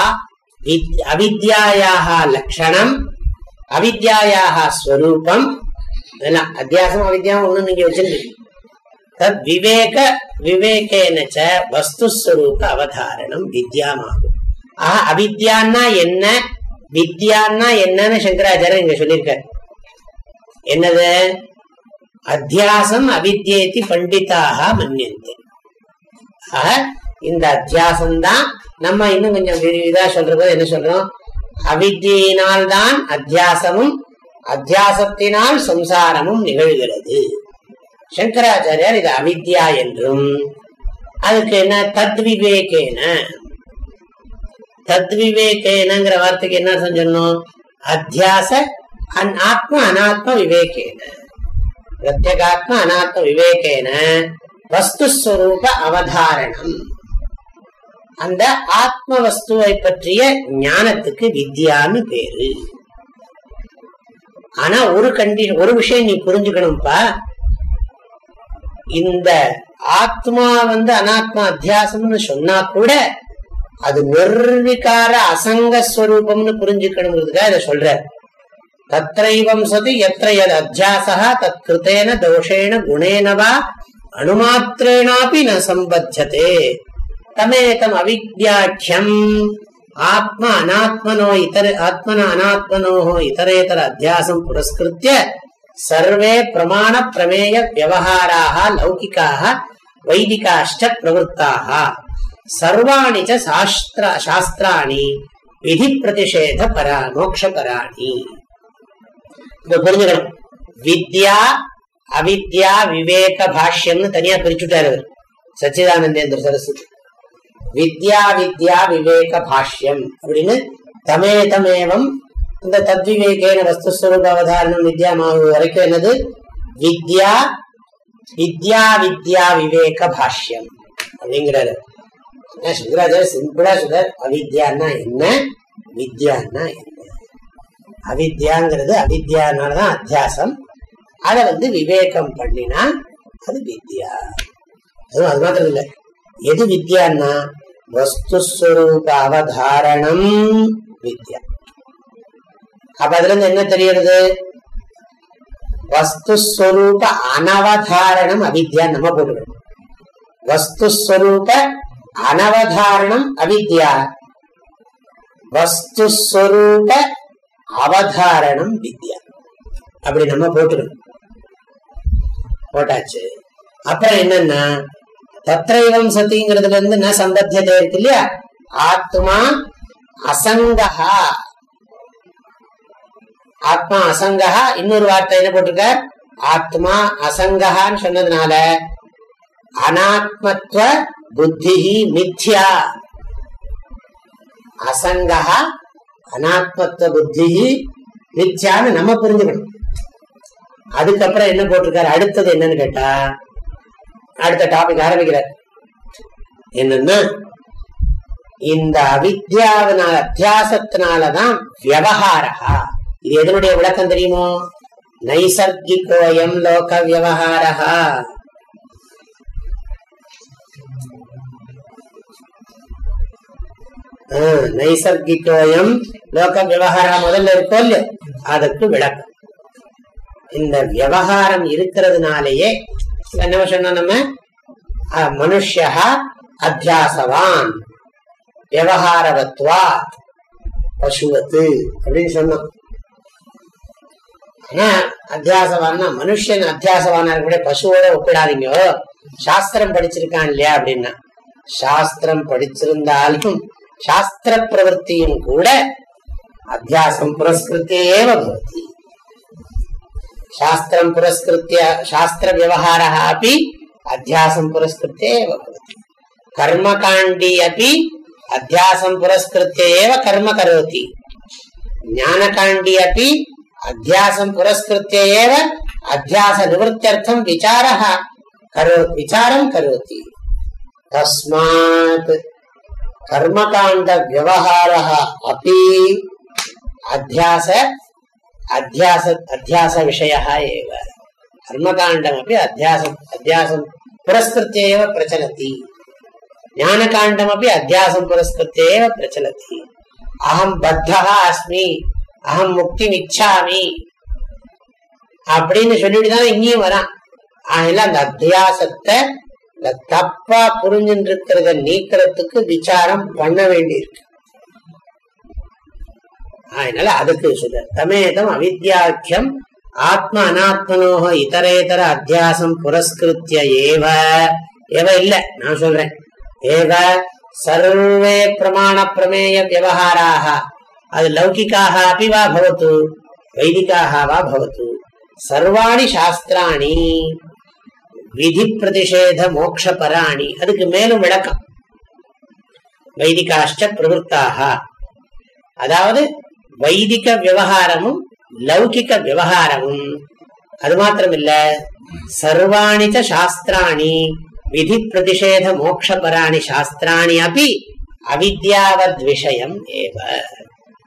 அவித்யாயாக லட்சணம் அவித்யாயாக ஸ்வரூபம். இதெல்லாம் அத்தியாசம் அவித்யாவும் ஒண்ணு நீங்க வச்சிருக்கீங்க. தத் விவேக விவேகேனச்ச வஸ்துஸ்வரூப அவதாரணம் வித்யாமாகும். ஆஹ் அவித்யான்னா என்ன? வித்யான்னா என்னன்னு சங்கராச்சாரியர் இங்க சொல்லியிருக்காரு. என்னது? அத்தியாசம் அவித்யேதி பண்டிதாக மன்னியந்தே ஆக இந்த அத்தியாசம் தான் நம்ம இன்னும் கொஞ்சம் விரிவிதா சொல்றது என்ன சொல்றோம்? அவித்தியினால் தான் அத்தியாசமும் அத்தியாசத்தினால் சம்சாரமும் நிகழ்கிறது. சங்கராச்சாரியார் இது அவித்யா என்றும் அதுக்கு என்ன தத்விவேகேன? தத்விவேகேனங்கிற வார்த்தைக்கு என்ன சொன்னோம்? அத்தியாச ஆத்ம அனாத்ம விவேகேன. பிரத்யேகாத்ம அனாத்ம விவேகேன. வஸ்துஸ்வரூப அவதாரணம். அந்த ஆத்ம வஸ்துவை பற்றிய ஞானத்துக்கு வித்யான்னு பேரு. ஆனா ஒரு கண்டி ஒரு விஷயம் நீ புரிஞ்சுக்கணும்ப்பா இந்த ஆத்மா வந்து அனாத்மா அத்தியாசம்னு சொன்னா கூட அது நிர்விகார அசங்கஸ்வரூபம்னு புரிஞ்சுக்கணுங்கிறதுக்காக இதை சொல்ற. தத்ரைவம் சதி எத்த எது அத்தியாசா தத் கிருத்தேன தோஷேன குணேனவா அணுமாத்திரேனாபி ந சம்பத்தே தமேகம் அவித்யாட்சியம் ஆத்ம அநாத்மனோ இதர ஆத்மன அநாத்மனோ இதரேதர அத்தியாசம் புரஸ்கிருத்திய சர்வே பிரமாண பிரமேய வியவஹாராக லௌகிக்காக வைதிகாஷ்ட பிரவருத்தாக சர்வாணி சாஸ்திர சாஸ்திராணி விதி பிரதிஷேத பரா மோக்ஷபராணி இத புரிஞ்சுக்கணும் வித்யா அவித்யா விவேக பாஷ்யம்னு தனியா பிரிச்சுட்டாரு அவர் சச்சிதானந்தேந்திர சரஸ்வதி வித்யா வித்யா விவேக பாஷ்யம் அப்படின்னு தமே தமேவம் இந்த தத்விவேகேன வஸ்துஸ்வரூப அவதாரணம் வித்யா மாவு வரைக்கும் என்னது? வித்யா வித்யா வித்யா விவேக பாஷ்யம் அப்படிங்கிறாரு. சுந்தராஜர் சிம்பிளா சொல்ற அவித்யான்னா என்ன? வித்யான்னா என்ன? அவித்யாங்கிறது அவித்யானாலதான் அத்தியாசம். அதை வந்து விவேகம் பண்ணினா அது வித்யா. அதுவும் அது மாத்திரம் இல்லை எது வித்யான்னா? வஸ்துஸ்வரூப அவதாரணம் வித்யா அப்ப அதுல இருந்து என்ன தெரியறது வஸ்துஸ்வரூப அனவதாரணம் அவித்யா நம்ம போட்டுக்கணும் வஸ்துஸ்வரூப அனவதாரணம் அவித்யா வஸ்துஸ்வரூப அவதாரணம் வித்யா அப்படி நம்ம போட்டுக்கணும் போட்டாச்சு அப்புறம் என்னன்னா தத்ரைவம் சத்திங்கிறதுல இருந்து என்ன சந்தத்தியதை இருக்கு இல்லையா ஆத்மா அசங்கஹா ஆத்மா அசங்கஹா இன்னொரு வார்த்தை என்ன போட்டிருக்க ஆத்மா அசங்கஹான்னு சொன்னதுனால அனாத்மத்துவ புத்தி மித்யா அசங்கஹா அனாத்மத்துவ புத்தி மித்யான்னு நம்ம புரிஞ்சுக்கணும் அதுக்கப்புறம் என்ன போட்டிருக்காரு அடுத்தது என்னன்னு கேட்டா அடுத்த டாபிக் ஆரம்பிக்கிறார். என்னன்னா இந்த அவித்யாவினால அத்தியாசத்தினாலதான் வியவஹாரா இது எதனுடைய விளக்கம் தெரியுமோ? நைசர்கிகோயம் லோக வியவஹாரா நைசர்கிகோயம் லோக விவகாரா முதல்ல இருக்கோ இல்லையோ? அதுக்கு விளக்கம். இந்த விவகாரம் இருக்கிறதுனாலேயே என்ன சொன்ன நம்ம? மனுஷா அத்தியாசவான். விவகாரவத்வா பசுவத்து அப்படின்னு சொன்னோம். ஆனா அத்தியாசவான்னா மனுஷன் அத்தியாசவானா கூட பசுவோட ஒப்பிடாதீங்க. சாஸ்திரம் படிச்சிருக்கான் இல்லையா அப்படின்னா? சாஸ்திரம் படிச்சிருந்தாலும் சாஸ்திர பிரவருத்தியும் கூட அத்தியாசம் புரஸ்கிருத்தேவ பவதி. சாஸ்திரம் புரஸ்கிருத்திய சாஸ்திர விவகார அப்படி அத்தியாசம் புரஸ்கிருத்தேவ கர்மகாண்டி அப்படி அத்தியாசம் புரஸ்கிருத்தேவ கர்ம கரோதி ஞானகாண்டி அப்படி அத்தியாசம் புரஸ்கிருத்தேவ அத்தியாச நிவர்த்தியர்த்தம் விசார விசாரம் கரோதி தஸ்மாத் கர்மகாண்ட விவகார அப்படி அத்தியாச அத்தியாச அத்தியாச விஷய ஏவ. கர்மகாண்டம் அப்படி அத்தியாசம் அத்தியாசம் புரஸ்கிருத்தேவ பிரச்சலதி ஞானகாண்டம் அப்படி அத்தியாசம் புரஸ்கிருத்தேவ பிரச்சலதி அகம் பத்தா அஸ்மி அகம் முக்தி இச்சாமி அப்படின்னு சொல்லிட்டு தான் இங்கேயும் வரான். அதனால அந்த அத்தியாசத்தை இந்த தப்பா புரிஞ்சுட்டு இருக்கிறத நீக்கிறதுக்கு விசாரம் பண்ண வேண்டியிருக்கு. அதனால அதுக்கு சொல்ற தமேதம் அவித்யாக்கியம் ஆத்ம அனாத்மனோக இதரேதர அத்தியாசம் புரஸ்கிருத்திய ஏவ ஏவ இல்ல நான் சொல்றேன் ஏவ சர்வே பிரமாண பிரமேய விவகாராக அது லௌகிக்காக அப்படி வா பவத்து வைதிக்காக வா பவத்து சர்வாணி சாஸ்திராணி விதி பிரதிஷேத மோக்ஷ பராணி அதுக்கு மேலும் விளக்கம் வைதிகாஷ்ட பிரவருத்தாக அதாவது வைதிக விவகாரமும் லௌகிக்க விவகாரமும். அது மாத்திரம் இல்ல சர்வாணிச்ச சாஸ்திராணி விதி பிரதிஷேத மோக்ஷபராணி சாஸ்திராணி அப்படி அவித்யாவத் விஷயம் ஏவ.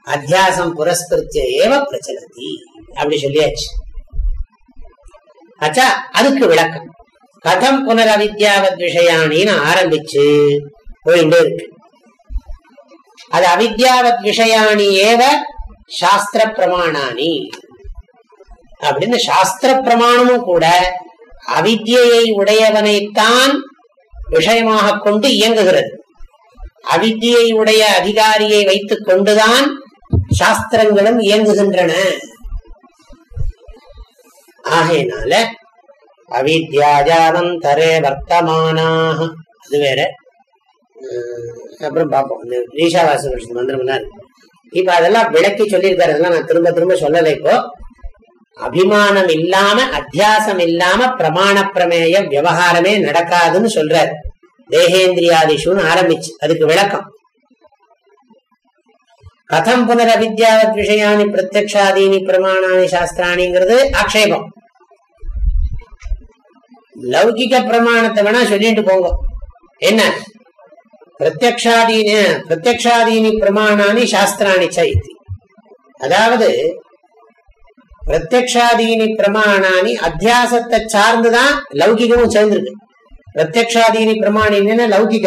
அத்தியாசம் புரஸ்கிருத்திய ஏவ பிரச்சலதி அப்படி சொல்லியாச்சு. அச்சா அதுக்கு விளக்கம். கதம் புனர் அவித்யாவத் விஷயானின்னு ஆரம்பிச்சு போயிட்டே இருக்கு. அது அவித்யாவத் விஷயானி ஏவ சாஸ்திர பிரமாணானி அப்படின்னு சாஸ்திர பிரமாணமும் கூட அவித்யை உடையவனைத்தான் விஷயமாக கொண்டு இயங்குகிறது. அவித்தியை உடைய அதிகாரியை வைத்துக் கொண்டுதான் சாஸ்திரங்களும் இயங்குகின்றன. ஆகையினால அவித்யாஜானம் தரே வர்த்தமானாக அது வேற. அப்புறம் பார்ப்போம். இந்த ஈஷாவாச மந்திரம் தான் இப்ப அதெல்லாம் விளக்கி சொல்லியிருக்காரு அதெல்லாம் நான் திரும்ப திரும்ப சொல்லலை இப்போ. அபிமானம் இல்லாம அத்தியாசம் இல்லாம பிரமாண பிரமேய விவகாரமே நடக்காதுன்னு சொல்றாரு. தேகேந்திரியாதிஷுன்னு ஆரம்பிச்சு அதுக்கு விளக்கம். கதம் புனரவித்யாவத் விஷயானி பிரத்யக்ஷாதீனி பிரமாணானி சாஸ்திராணிங்கிறது ஆக்ஷேபம். லௌகிக பிரமாணத்தை வேணா சொல்லிட்டு போங்க. என்ன? பிரத்யக்ஷாதீன பிரத்யக்ஷாதீனி பிரமாணானி சாஸ்திராணி சைத்தி அதாவது பிரத்யக்ஷாதீனி பிரமாணானி அத்தியாசத்தை சார்ந்துதான் லௌகிகமும் சேர்ந்திருக்கு. பிரத்யக்ஷாதீனி பிரமாணின்னு லௌகிக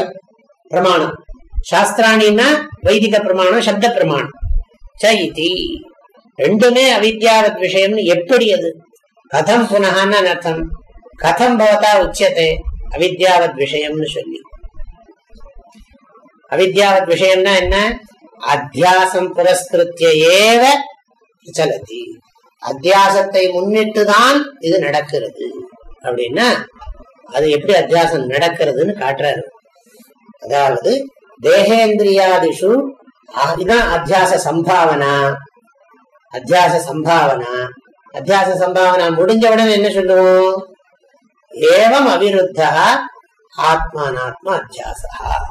பிரமாணம் சாஸ்திராணின்னா வைதிக பிரமாணம் சப்த பிரமாணம் சைத்தி ரெண்டுமே அவித்யாவத் விஷயம்னு எப்படி அது? கதம் புனகான்னு அர்த்தம் கதம் பவதா உச்சத்தை அவித்யாவத் விஷயம்னு சொல்லி। அவித்யாவத் விஷயம்னா என்ன? அத்தியாசம் புரஸ்கிருத்திய ஏவ சலதி அத்தியாசத்தை முன்னிட்டுதான் இது நடக்கிறது. அப்படின்னா அது எப்படி அத்தியாசம் நடக்கிறதுன்னு காட்டுறாரு. அதாவது தேகேந்திரியாதிஷு இதுதான் அத்தியாச சம்பாவனா. அத்தியாச சம்பாவனா. அத்தியாச சம்பாவனா முடிஞ்ச உடனே என்ன சொல்லுவோம்? ஏவம் அபிருத்தா ஆத்மானாத்மா அத்தியாசா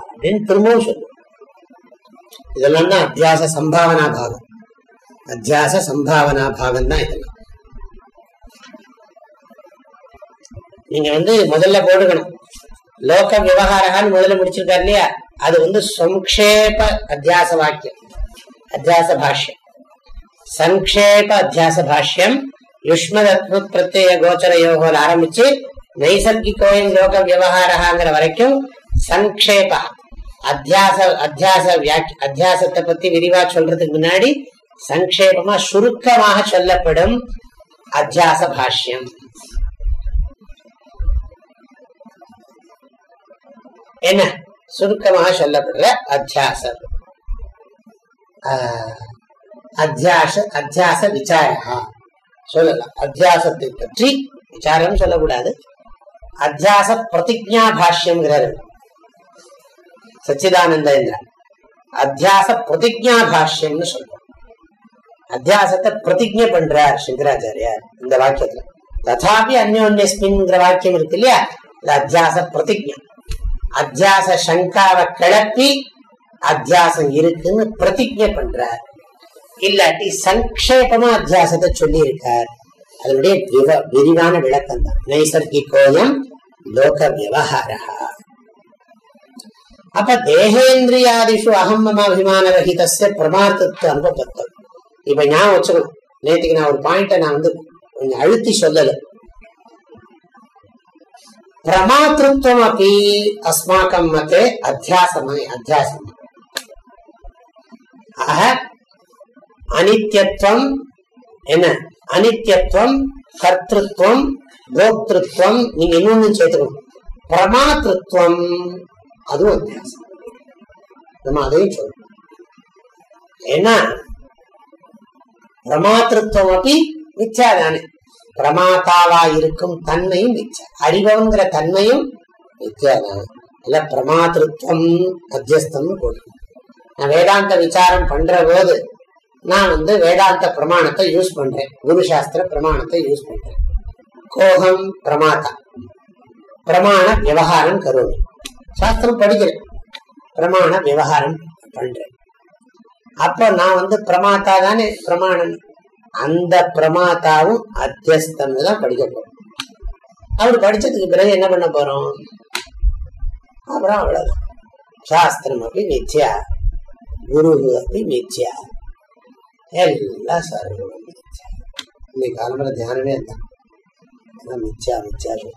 அப்படின்னு திரும்பவும் சொல்லுவோம் இதெல்லாம் தான் அத்தியாச சம்பாவனா பாகம் அத்தியாச சம்பாவனா பாகம் தான் இதெல்லாம் நீங்க வந்து முதல்ல போட்டுக்கணும். லோக விவகாரகான்னு முதல்ல முடிச்சிருக்காரு இல்லையா? அது வந்து சம்க்ஷேப அத்தியாச வாக்கியம் அத்தியாச பாஷ்யம் சங்கேப அத்தியாச பாஷ்யம் யுஷ்மதத்ம பிரத்யேக கோச்சர யோகோல ஆரம்பிச்சு நைசர்கிகோயம் லோக விவகாரங்கிற வரைக்கும் சங்கேப அத்தியாச அத்தியாச அத்தியாசத்தை பத்தி விரிவா சொல்றதுக்கு முன்னாடி சங்கேபமா சுருக்கமாக சொல்லப்படும் அத்தியாச பாஷ்யம் என்ன சுருக்கமாக சொல்லப்படுற அத்தியாசம் அத்தியாச அத்தியாச விசாரா சொல்லலாம் அத்தியாசத்தை பற்றி விசாரம் சொல்லக்கூடாது அத்தியாச பிரதிஜா பாஷ்யம்ங்கிறாரு சச்சிதானந்த அத்தியாச பிரதிஜா பாஷ்யம்னு சொல்றோம். அத்தியாசத்தை பிரதிஜை பண்றார் சங்கராச்சாரியார் இந்த வாக்கியத்துல. ததாபி அந்யோன்யஸ்மின்ங்கிற வாக்கியம் இருக்கு இல்லையா? அத்தியாச பிரதிஜா. அத்தியாச சங்காவை கிளப்பி அத்தியாசம் இருக்குன்னு பிரதிஜை பண்றார். இல்லாட்டி சங்கேபமா அத்தியாசத்தை சொல்லி இருக்கார் அதனுடைய விரிவான விளக்கம் தான். நைசர்கிகோயம் லோக விவகாரா அப்ப தேகேந்திரியாதிஷு அகம் மம அபிமான ரஹிதஸ்ய பிரமாத்தத்துவ அனுபவத்தம் இப்ப ஞாபகம் வச்சுக்கணும் நேற்றுக்கு நான் ஒரு பாயிண்ட நான் வந்து கொஞ்சம் அழுத்தி சொல்லல. பிரமாத்திருவம் அப்படி அஸ்மாக்கம் மத்தே அத்தியாசமே அத்தியாசம் ஆக அனித்யத்துவம் என்ன? அனித்யத்துவம் கர்த்தத்துவம் கோக்திருத்துவம் நீங்க இன்னொன்னு சேர்த்துக்கணும். பிரமாத்திருவம் அதுவும் அத்தியாசம் நம்ம அதையும் சொல்லணும். ஏன்னா பிரமாத்திருவம் அப்படி மிச்சாதானே பிரமாதாவா இருக்கும் தன்மையும் மிச்சா. அறிவங்கிற தன்மையும் மித்தியாதான் இல்ல பிரமாத்திருவம் அத்தியஸ்தம் போட்டு நான் வேதாந்த விசாரம் பண்ற போது நான் வந்து வேதாந்த பிரமாணத்தை யூஸ் பண்றேன். குரு சாஸ்திர பிரமாணத்தை யூஸ் பண்றேன். கோகம் பிரமாதா. பிரமாண விவகாரம் கருணை சாஸ்திரம் படிக்கிறேன். பிரமாண விவகாரம் பண்றேன். அப்ப நான் வந்து பிரமாத்தா தானே பிரமாணம் அந்த பிரமாத்தாவும் அத்தியஸ்தம் தான் படிக்க போறோம் அவர் படிச்சதுக்கு பிறகு என்ன பண்ண போறோம்? அப்புறம் அவ்வளவுதான். சாஸ்திரம் அப்படி மிச்சியா குரு அப்படி மிச்சியா எல்லாம் சர்வம் மித்யா இன்னைக்கு காலம்பர தியானமே அதான் மித்யா மித்யா சொல்ல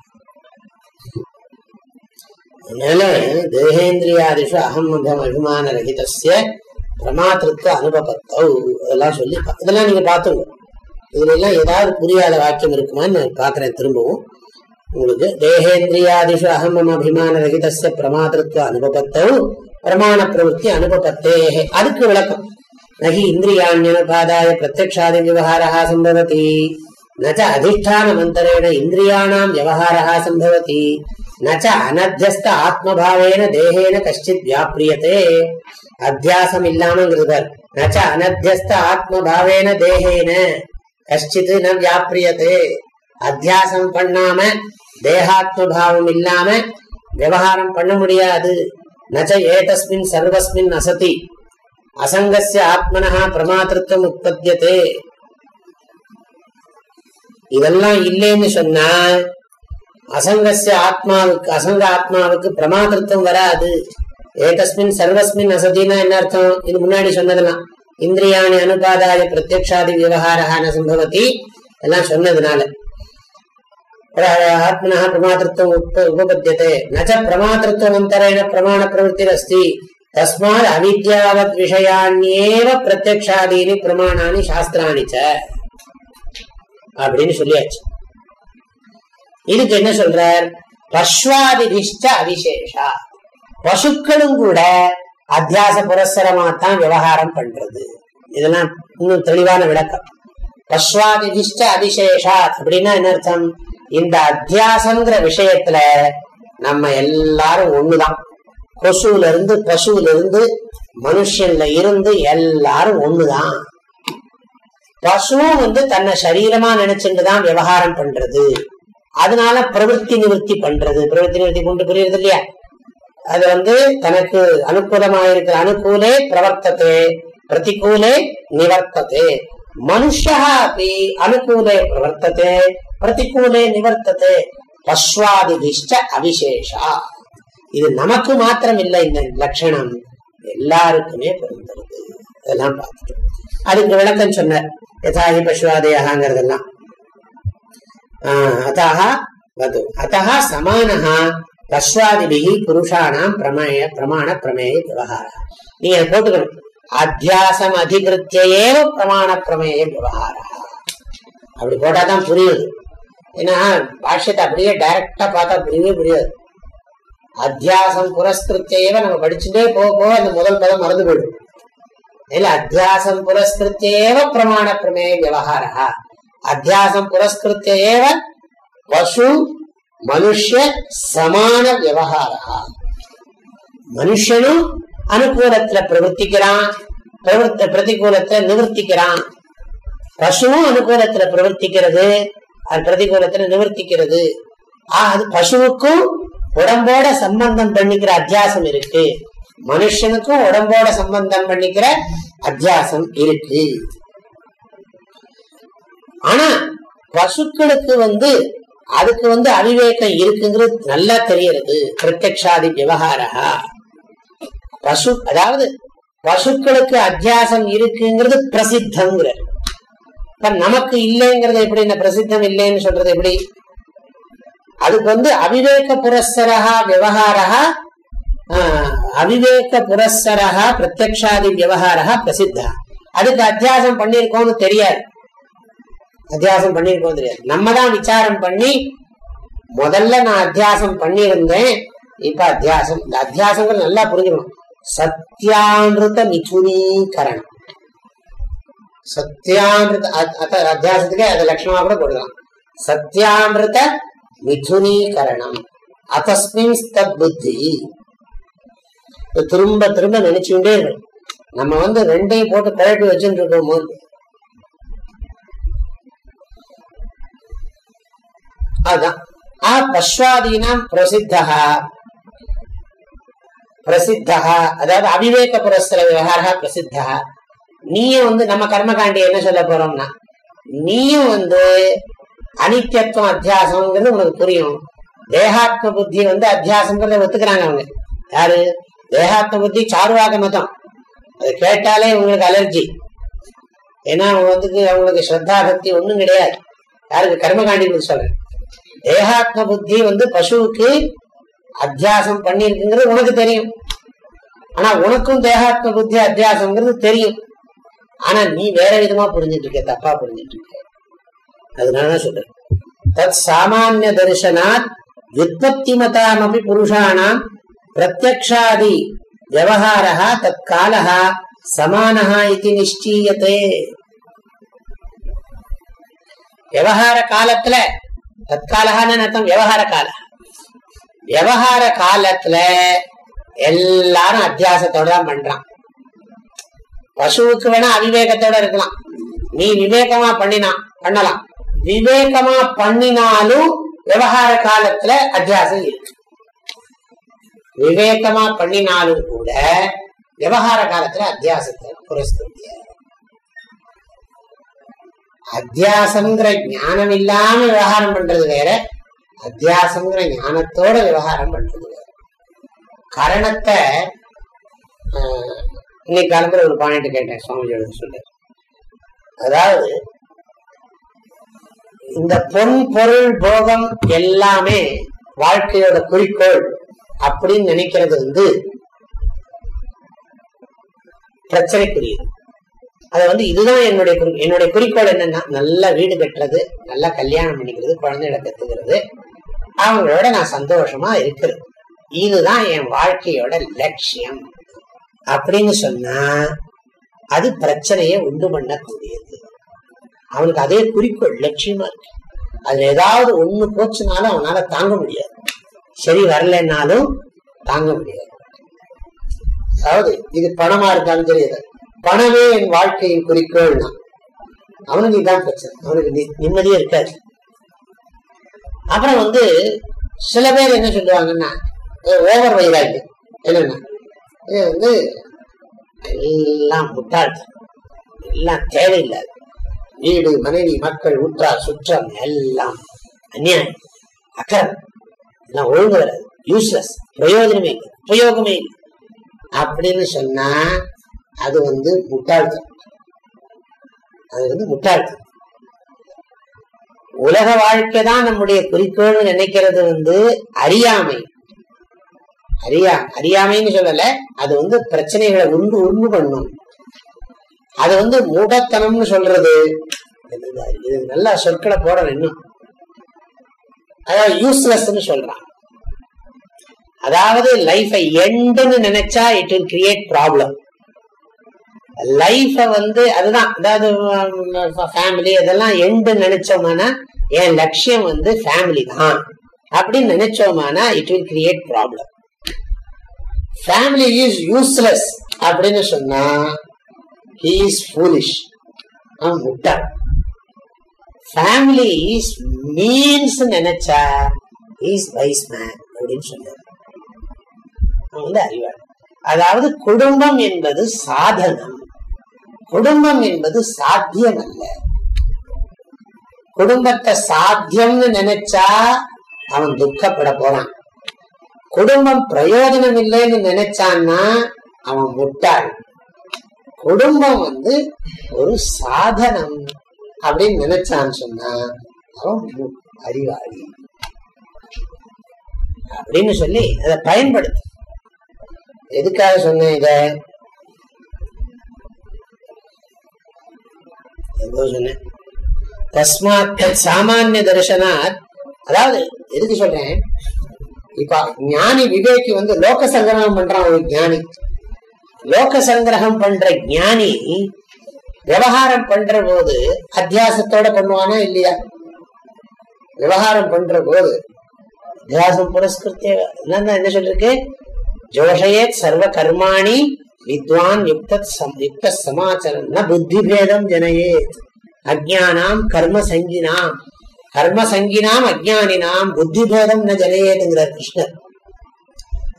அதனால தேகேந்திரியாதிஷு அகம் அபிமான ரகிதசிய பிரமாத்திருத்த அனுபவத்தௌ அதெல்லாம் சொல்லி இதெல்லாம் நீங்க பார்த்துங்க இதுல எல்லாம் ஏதாவது புரியாத வாக்கியம் இருக்குமான்னு நான் பாக்குறேன் திரும்பவும் உங்களுக்கு தேகேந்திரியாதிஷு அகம் அபிமான ரகிதசிய பிரமாத்திருத்த அனுபவத்தௌ பிரமாண பிரவருத்தி அனுபவத்தேகே அதுக்கு விளக்கம். நகி இந்திரியாண்யனுபாதாய பிரத்யக்ஷாதி விவகாரா சம்பவதி நச்ச அதிஷ்டானமந்தரேண இந்திரியாணாம் விவகாரா சம்பவதி நச்ச அனத்தியஸ்த ஆத்மபாவேன தேகேன கஷ்டித் வியாபிரியதே அத்தியாசம் இல்லாமங்கிறவர் நச்ச அனத்தியஸ்த ஆத்மபாவேன தேகேன கஷ்டித் ந வியாபிரியதே அத்தியாசம் பண்ணாம தேகாத்மபாவம் இல்லாம விவகாரம் பண்ண முடியாது நச்ச ஏதஸ்மின் சர்வஸ்மின் அசதி அசங்கசிய ஆத்மனா பிரமாத்திருத்தம் உற்பத்தியதே. இதெல்லாம் இல்லைன்னு சொன்னா அசங்கசிய ஆத்மாவுக்கு அசங்க ஆத்மாவுக்கு பிரமாதிருத்தம் வராது. ஏதஸ்மின் சர்வஸ்மின் அசதினா என்ன அர்த்தம்? இது முன்னாடி சொன்னதெல்லாம். இந்திரியாணி அனுபாதாய பிரத்யக்ஷாதி விவகாரகான சம்பவத்தி எல்லாம் சொன்னதுனால. ஆத்மனா பிரமாதிருத்தம் உபபத்தியதே. நச்ச பிரமாதிருத்தம் அந்தரேன பிரமாண பிரவருத்தி அஸ்தி தஸ்மாத் அவித்யாவத் விஷயான்யேவ பிரத்யக்ஷாதீனி பிரமாணானி சாஸ்திராணி அப்படின்னு சொல்லியாச்சு. இதுக்கு என்ன சொல்றார்? பஸ்வாதிபிஷ்ட அவிசேஷா. பசுக்களும் கூட அத்தியாச புரஸ்தரமா விவகாரம் பண்றது. இதெல்லாம் இன்னும் தெளிவான விளக்கம். பஸ்வாதிபிஷ்ட அபிசேஷா அப்படின்னா என்ன அர்த்தம்? இந்த அத்தியாசங்கிற விஷயத்துல நம்ம எல்லாரும் ஒண்ணுதான். கொசுல இருந்து பசுல இருந்து மனுஷன்ல இருந்து எல்லாரும் ஒண்ணுதான். பசுவும் வந்து தன்னை சரீரமா நினைச்சுட்டுதான் விவகாரம் பண்றது. அதனால பிரவருத்தி நிவர்த்தி பண்றது. பிரவருத்தி நிவர்த்தி கொண்டு புரியுறது இல்லையா? அது வந்து தனக்கு அனுகூலமா இருக்கிற அனுகூலே பிரவர்த்ததே பிரதிகூலே நிவர்த்தது. மனுஷா அப்படி அனுகூலே பிரவர்த்ததே பிரதிகூலே நிவர்த்ததே. பஸ்வாதிதிஷ்ட அவிசேஷா. இது நமக்கு மாத்திரம் இல்லை இந்த லட்சணம். எல்லாருக்குமே பொருந்தது அதெல்லாம் பார்த்துட்டோம் அதுக்கு விளக்கம் சொன்னார். யதாஹி பசுவாதயாங்கிறதெல்லாம் அதாக வது. அத்தः சமானஹா. பஸ்வாதிபிகி புருஷானாம் பிரமேய பிரமாண பிரமேய விவகாரம் நீ அதை போட்டுக்கணும். அத்தியாசம் அதிகிருத்தியேவ பிரமாண பிரமேய விவகாரம் அப்படி போட்டாதான் புரியுது. ஏன்னா பாஷ்யத்தை அப்படியே டைரக்டா பார்த்தா புரியவே புரியாது. அத்தியாசம் புரஸ்கிருத்தியேவ நம்ம படிச்சுட்டே போக போக அந்த முதல் பதம் மறந்து போயிடும் இல்ல அத்தியாசம் புரஸ்கிருத்தியேவ பிரமாண பிரமேய விவகாரா அத்தியாசம் புரஸ்கிருத்தியேவ பசு மனுஷ சமான விவகாரா மனுஷனும் அனுகூலத்துல பிரவர்த்திக்கிறான் பிரவர்த்த பிரதிகூலத்துல நிவர்த்திக்கிறான். பசுவும் அனுகூலத்துல பிரவர்த்திக்கிறது அது பிரதிகூலத்துல நிவர்த்திக்கிறது. ஆஹ் அது பசுவுக்கும் உடம்போட சம்பந்தம் பண்ணிக்கிற அத்தியாசம் இருக்கு. மனுஷனுக்கும் உடம்போட சம்பந்தம் பண்ணிக்கிற அத்தியாசம் இருக்கு. ஆனா பசுக்களுக்கு வந்து அதுக்கு வந்து அவிவேகம் இருக்குங்கிறது நல்லா தெரியறது பிரத்யக்ஷாதி விவகாரா பசு அதாவது பசுக்களுக்கு அத்தியாசம் இருக்குங்கிறது பிரசித்தங்கிற இப்ப நமக்கு இல்லைங்கிறது எப்படி என்ன பிரசித்தம் இல்லைன்னு சொல்றது எப்படி? அதுக்கு வந்து அவிவேக புரஸ்தரகா விவகாரா அவிவேக புரஸ்தரகா பிரத்யக்ஷாதி விவகாரா பிரசித்தா. அதுக்கு அத்தியாசம் பண்ணிருக்கோம்னு தெரியாது. அத்தியாசம் பண்ணிருக்கோம் தெரியாது. நம்ம தான் விசாரம் பண்ணி முதல்ல நான் அத்தியாசம் பண்ணியிருந்தேன் இப்ப அத்தியாசம் இந்த அத்தியாசங்கள் நல்லா புரிஞ்சுக்கணும். சத்தியாமிருத மிதுனீகரணம். சத்தியாமிருத அத்தியாசத்துக்கு அது லட்சணமா கூட போடலாம் சத்தியாமிருத மிதுனீகரணம் அத்தஸ்மின் தத் புத்தி திரும்ப திரும்ப நினைச்சுட்டே இருக்கணும் நம்ம வந்து ரெண்டையும் போட்டு குழப்பி வச்சுட்டு இருக்கோம் போது. அதுதான் ஆ பஸ்வாதீனம் பிரசித்தா பிரசித்தா அதாவது அவிவேக புரஸ்கர விவகாரா பிரசித்தா நீயும் வந்து நம்ம கர்மகாண்டி என்ன சொல்ல போறோம்னா நீயும் வந்து அனித்தியத்துவம் அத்தியாசம்ங்கிறது உனக்கு புரியும். தேகாத்ம புத்தி வந்து அத்தியாசம்ங்கிறத ஒத்துக்கிறாங்க அவங்க. யாரு? தேகாத்ம புத்தி சாருவாக மதம். அது கேட்டாலே உங்களுக்கு அலர்ஜி. ஏன்னா அவங்க வந்து அவங்களுக்கு ஸ்ரத்தா பக்தி ஒண்ணும் கிடையாது. யாருக்கு? கர்மகாண்டி சொல்றேன். தேகாத்ம புத்தி வந்து பசுவுக்கு அத்தியாசம் பண்ணிருக்குங்கிறது உனக்கு தெரியும். ஆனா உனக்கும் தேகாத்ம புத்தி அத்தியாசம்ங்கிறது தெரியும். ஆனா நீ வேற விதமா புரிஞ்சிட்டு இருக்க தப்பா புரிஞ்சிட்டு இருக்க. அதனால சொல்றேன். தத் சாமானிய தரிசனாத் விற்பத்தி மதாமபி புருஷானாம் பிரத்யக்ஷாதி விவகாரா தத் காலா சமானஹா இது நிச்சயத்தே விவகார காலத்துல தற்காலகான அர்த்தம்? விவகார கால விவகார காலத்துல எல்லாரும் அத்தியாசத்தோட தான் பண்றான். பசுவுக்கு வேணா அவிவேகத்தோட இருக்கலாம். நீ விவேகமா பண்ணினா பண்ணலாம். விவேகமா பண்ணினாலும் விவகார காலத்துல அத்தியாசம் இருக்கு. விவேகமா பண்ணினாலும் கூட விவகார காலத்துல அத்தியாசத்தை புரஸ்கிருத்திய அத்தியாசங்கிற ஞானம் இல்லாம விவகாரம் பண்றது வேற அத்தியாசங்கிற ஞானத்தோட விவகாரம் பண்றது வேற. கரணத்தை இன்னைக்கு காலத்துல ஒரு பாயிண்ட் கேட்டேன் சுவாமிஜி சொல்லு அதாவது இந்த பொன் பொருள் போகம் எல்லாமே வாழ்க்கையோட குறிக்கோள் அப்படின்னு நினைக்கிறது வந்து பிரச்சனைக்குரியது அது வந்து இதுதான் என்னுடைய என்னுடைய குறிக்கோள் என்னன்னா நல்ல வீடு கட்டுறது நல்லா கல்யாணம் பண்ணிக்கிறது குழந்தைகளை கத்துக்கிறது. அவங்களோட நான் சந்தோஷமா இருக்கிறது இதுதான் என் வாழ்க்கையோட லட்சியம் அப்படின்னு சொன்னா அது பிரச்சனையை உண்டு பண்ணக்கூடியது. அவனுக்கு அதே குறிக்கோள் லட்சியமா இருக்கு. அதுல ஏதாவது ஒண்ணு போச்சுனாலும் அவனால தாங்க முடியாது. சரி வரலன்னாலும் தாங்க முடியாது. அதாவது இது பணமா இருக்கான்னு தெரியுது. பணமே என் வாழ்க்கையின் குறிக்கோள்னா அவனுக்கு இதான் பிரச்சனை. அவனுக்கு நிம்மதியே இருக்காது. அப்புறம் வந்து சில பேர் என்ன சொல்லுவாங்கன்னா ஓவர் வைராகி என்னன்னா இது வந்து எல்லாம் முட்டாள்தான் எல்லாம் தேவையில்லாது வீடு மனைவி மக்கள் உற்றார் சுற்றம் எல்லாம் அந்நியாயம். அக்கறம் எல்லாம் ஒழுங்கு வராது யூஸ்லெஸ் பிரயோஜனமே இல்லை. உபயோகமே இல்லை. அப்படின்னு சொன்னா அது வந்து முட்டாள்தம் அது வந்து முட்டாள்தம் உலக வாழ்க்கை தான் நம்முடைய குறிக்கோள்னு நினைக்கிறது வந்து அறியாமை. அறியா அறியாமைன்னு சொல்லல. அது வந்து பிரச்சனைகளை உண்டு உண்டு பண்ணும். அது வந்து மூடத்தனம்னு சொல்றது. இது நல்லா சொற்களை போடணும் இன்னும். அதாவது யூஸ்லெஸ்ன்னு சொல்றான். அதாவது லைஃபை எண்டுன்னு நினைச்சா இட் வில் கிரியேட் ப்ராப்ளம் லைஃபை வந்து அதுதான் அதாவது ஃபேமிலி அதெல்லாம் எண்டு நினைச்சோம்னா என் லட்சியம் வந்து ஃபேமிலி தான். அப்படின்னு நினைச்சோமானா it will create problem family is useless அப்படின்னு சொன்னா ஹி இஸ் ஃபூலிஷ் அவன் முட்டாள் ஃபேமிலி இஸ் மீன்ஸ் நினைச்சா இஸ் வைஸ் மேன் அப்படின்னு சொன்னார் அவன் வந்து அறிவாள். அதாவது குடும்பம் என்பது சாதனம் குடும்பம் என்பது சாத்தியம் அல்ல. குடும்பத்தை சாத்தியம்னு நினைச்சா அவன் துக்கப்பட போறான். குடும்பம் பிரயோஜனம் இல்லைன்னு நினைச்சான்னா அவன் முட்டாள். குடும்பம் வந்து ஒரு சாதனம் அப்படின்னு நினைச்சான்னு சொன்னா அவன் அறிவாளி. அப்படின்னு சொல்லி அதை பயன்படுத்து. எதுக்காக சொன்னேன் இத? சொன்னேன். தஸ்மாத் சாமானிய தரிசனாத் அதாவது எதுக்கு சொல்றேன்? இப்ப ஞானி விவேகி வந்து லோக சங்கிரகம் பண்றான் ஒரு ஞானி. லோக சங்கிரகம் பண்ற ஞானி விவகாரம் பண்ற போது அத்தியாசத்தோட பண்ணுவானா இல்லையா? விவகாரம் பண்ற போது அத்தியாசம் புரஸ்கிருத்தே என்ன சொல்லிருக்கு? ஜோஷயேத் சர்வ கர்மாணி வித்வான் யுக்த யுக்த சமாச்சரம். ந புத்தி பேதம் ஜனயேத். அஜானாம் கர்ம சங்கினாம் கர்ம சங்கினாம் அஜானினாம் புத்தி பேதம் ந ஜனயேதுங்கிறார் கிருஷ்ணர்.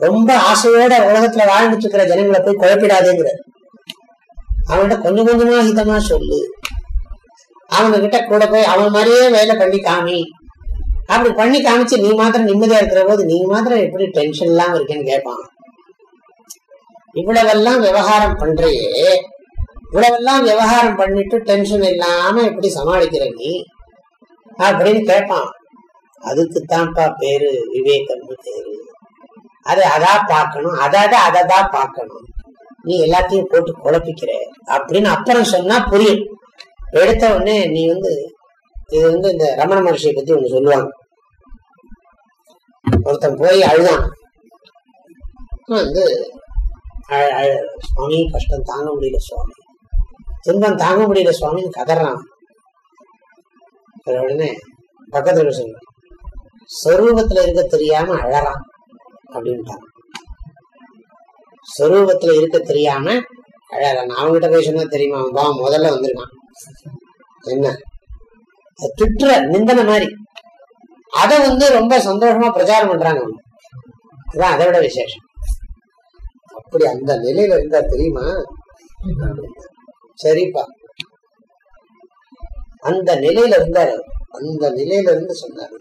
ரொம்ப ஆசையோட உலகத்துல வாழ்ந்துட்டு இருக்கிற ஜனங்களை போய் குழப்பிடாதேங்கிறார். அவன்கிட்ட கொஞ்சம் கொஞ்சமா ஹிதமா சொல்லு. அவங்ககிட்ட கூட போய் அவன் மாதிரியே வேலை பண்ணி காமி. அப்படி பண்ணி காமிச்சு நீ மாத்திரம் நிம்மதியா இருக்கிற போது நீ மாத்திரம் எப்படி டென்ஷன் இல்லாம இருக்கேன்னு கேட்பான். இவ்வளவெல்லாம் விவகாரம் பண்றையே. இவ்வளவெல்லாம் விவகாரம் பண்ணிட்டு டென்ஷன் இல்லாம எப்படி சமாளிக்கிற நீ? அப்படின்னு கேட்பான். அதுக்குத்தான்ப்பா பேரு விவேகம்னு பேரு. அதை அதா பார்க்கணும். அதாவது அதை தான் பார்க்கணும். நீ எல்லாத்தையும் போட்டு குழப்பிக்கிற அப்படின்னு அப்புறம் சொன்னா புரியும். எடுத்த உடனே நீ வந்து இது வந்து இந்த ரமண மகர்ஷியை பத்தி ஒண்ணு சொல்லுவாங்க. ஒருத்தன் போய் அழுதான். வந்து சுவாமி கஷ்டம் தாங்க முடியல சுவாமி. துன்பம் தாங்க முடியல சுவாமின்னு கதறான். உடனே பக்கத்துல சொல்ல சொரூபத்துல இருக்க தெரியாம அழறான். அப்படின்ட்டாங்க ஸ்வரூபத்துல இருக்க தெரியாம அழறான் அவங்ககிட்ட போய் சொன்னா தெரியுமா? வா முதல்ல வந்திருக்கான். என்ன? திட்டுற நிந்தன மாதிரி. அத வந்து ரொம்ப சந்தோஷமா பிரச்சாரம் பண்றாங்க அதான் அதை விட விசேஷம். அப்படி அந்த நிலையில இருந்தா தெரியுமா? சரிப்பா. அந்த நிலையில இருந்தாரு. அந்த நிலையில இருந்து சொன்னாரு.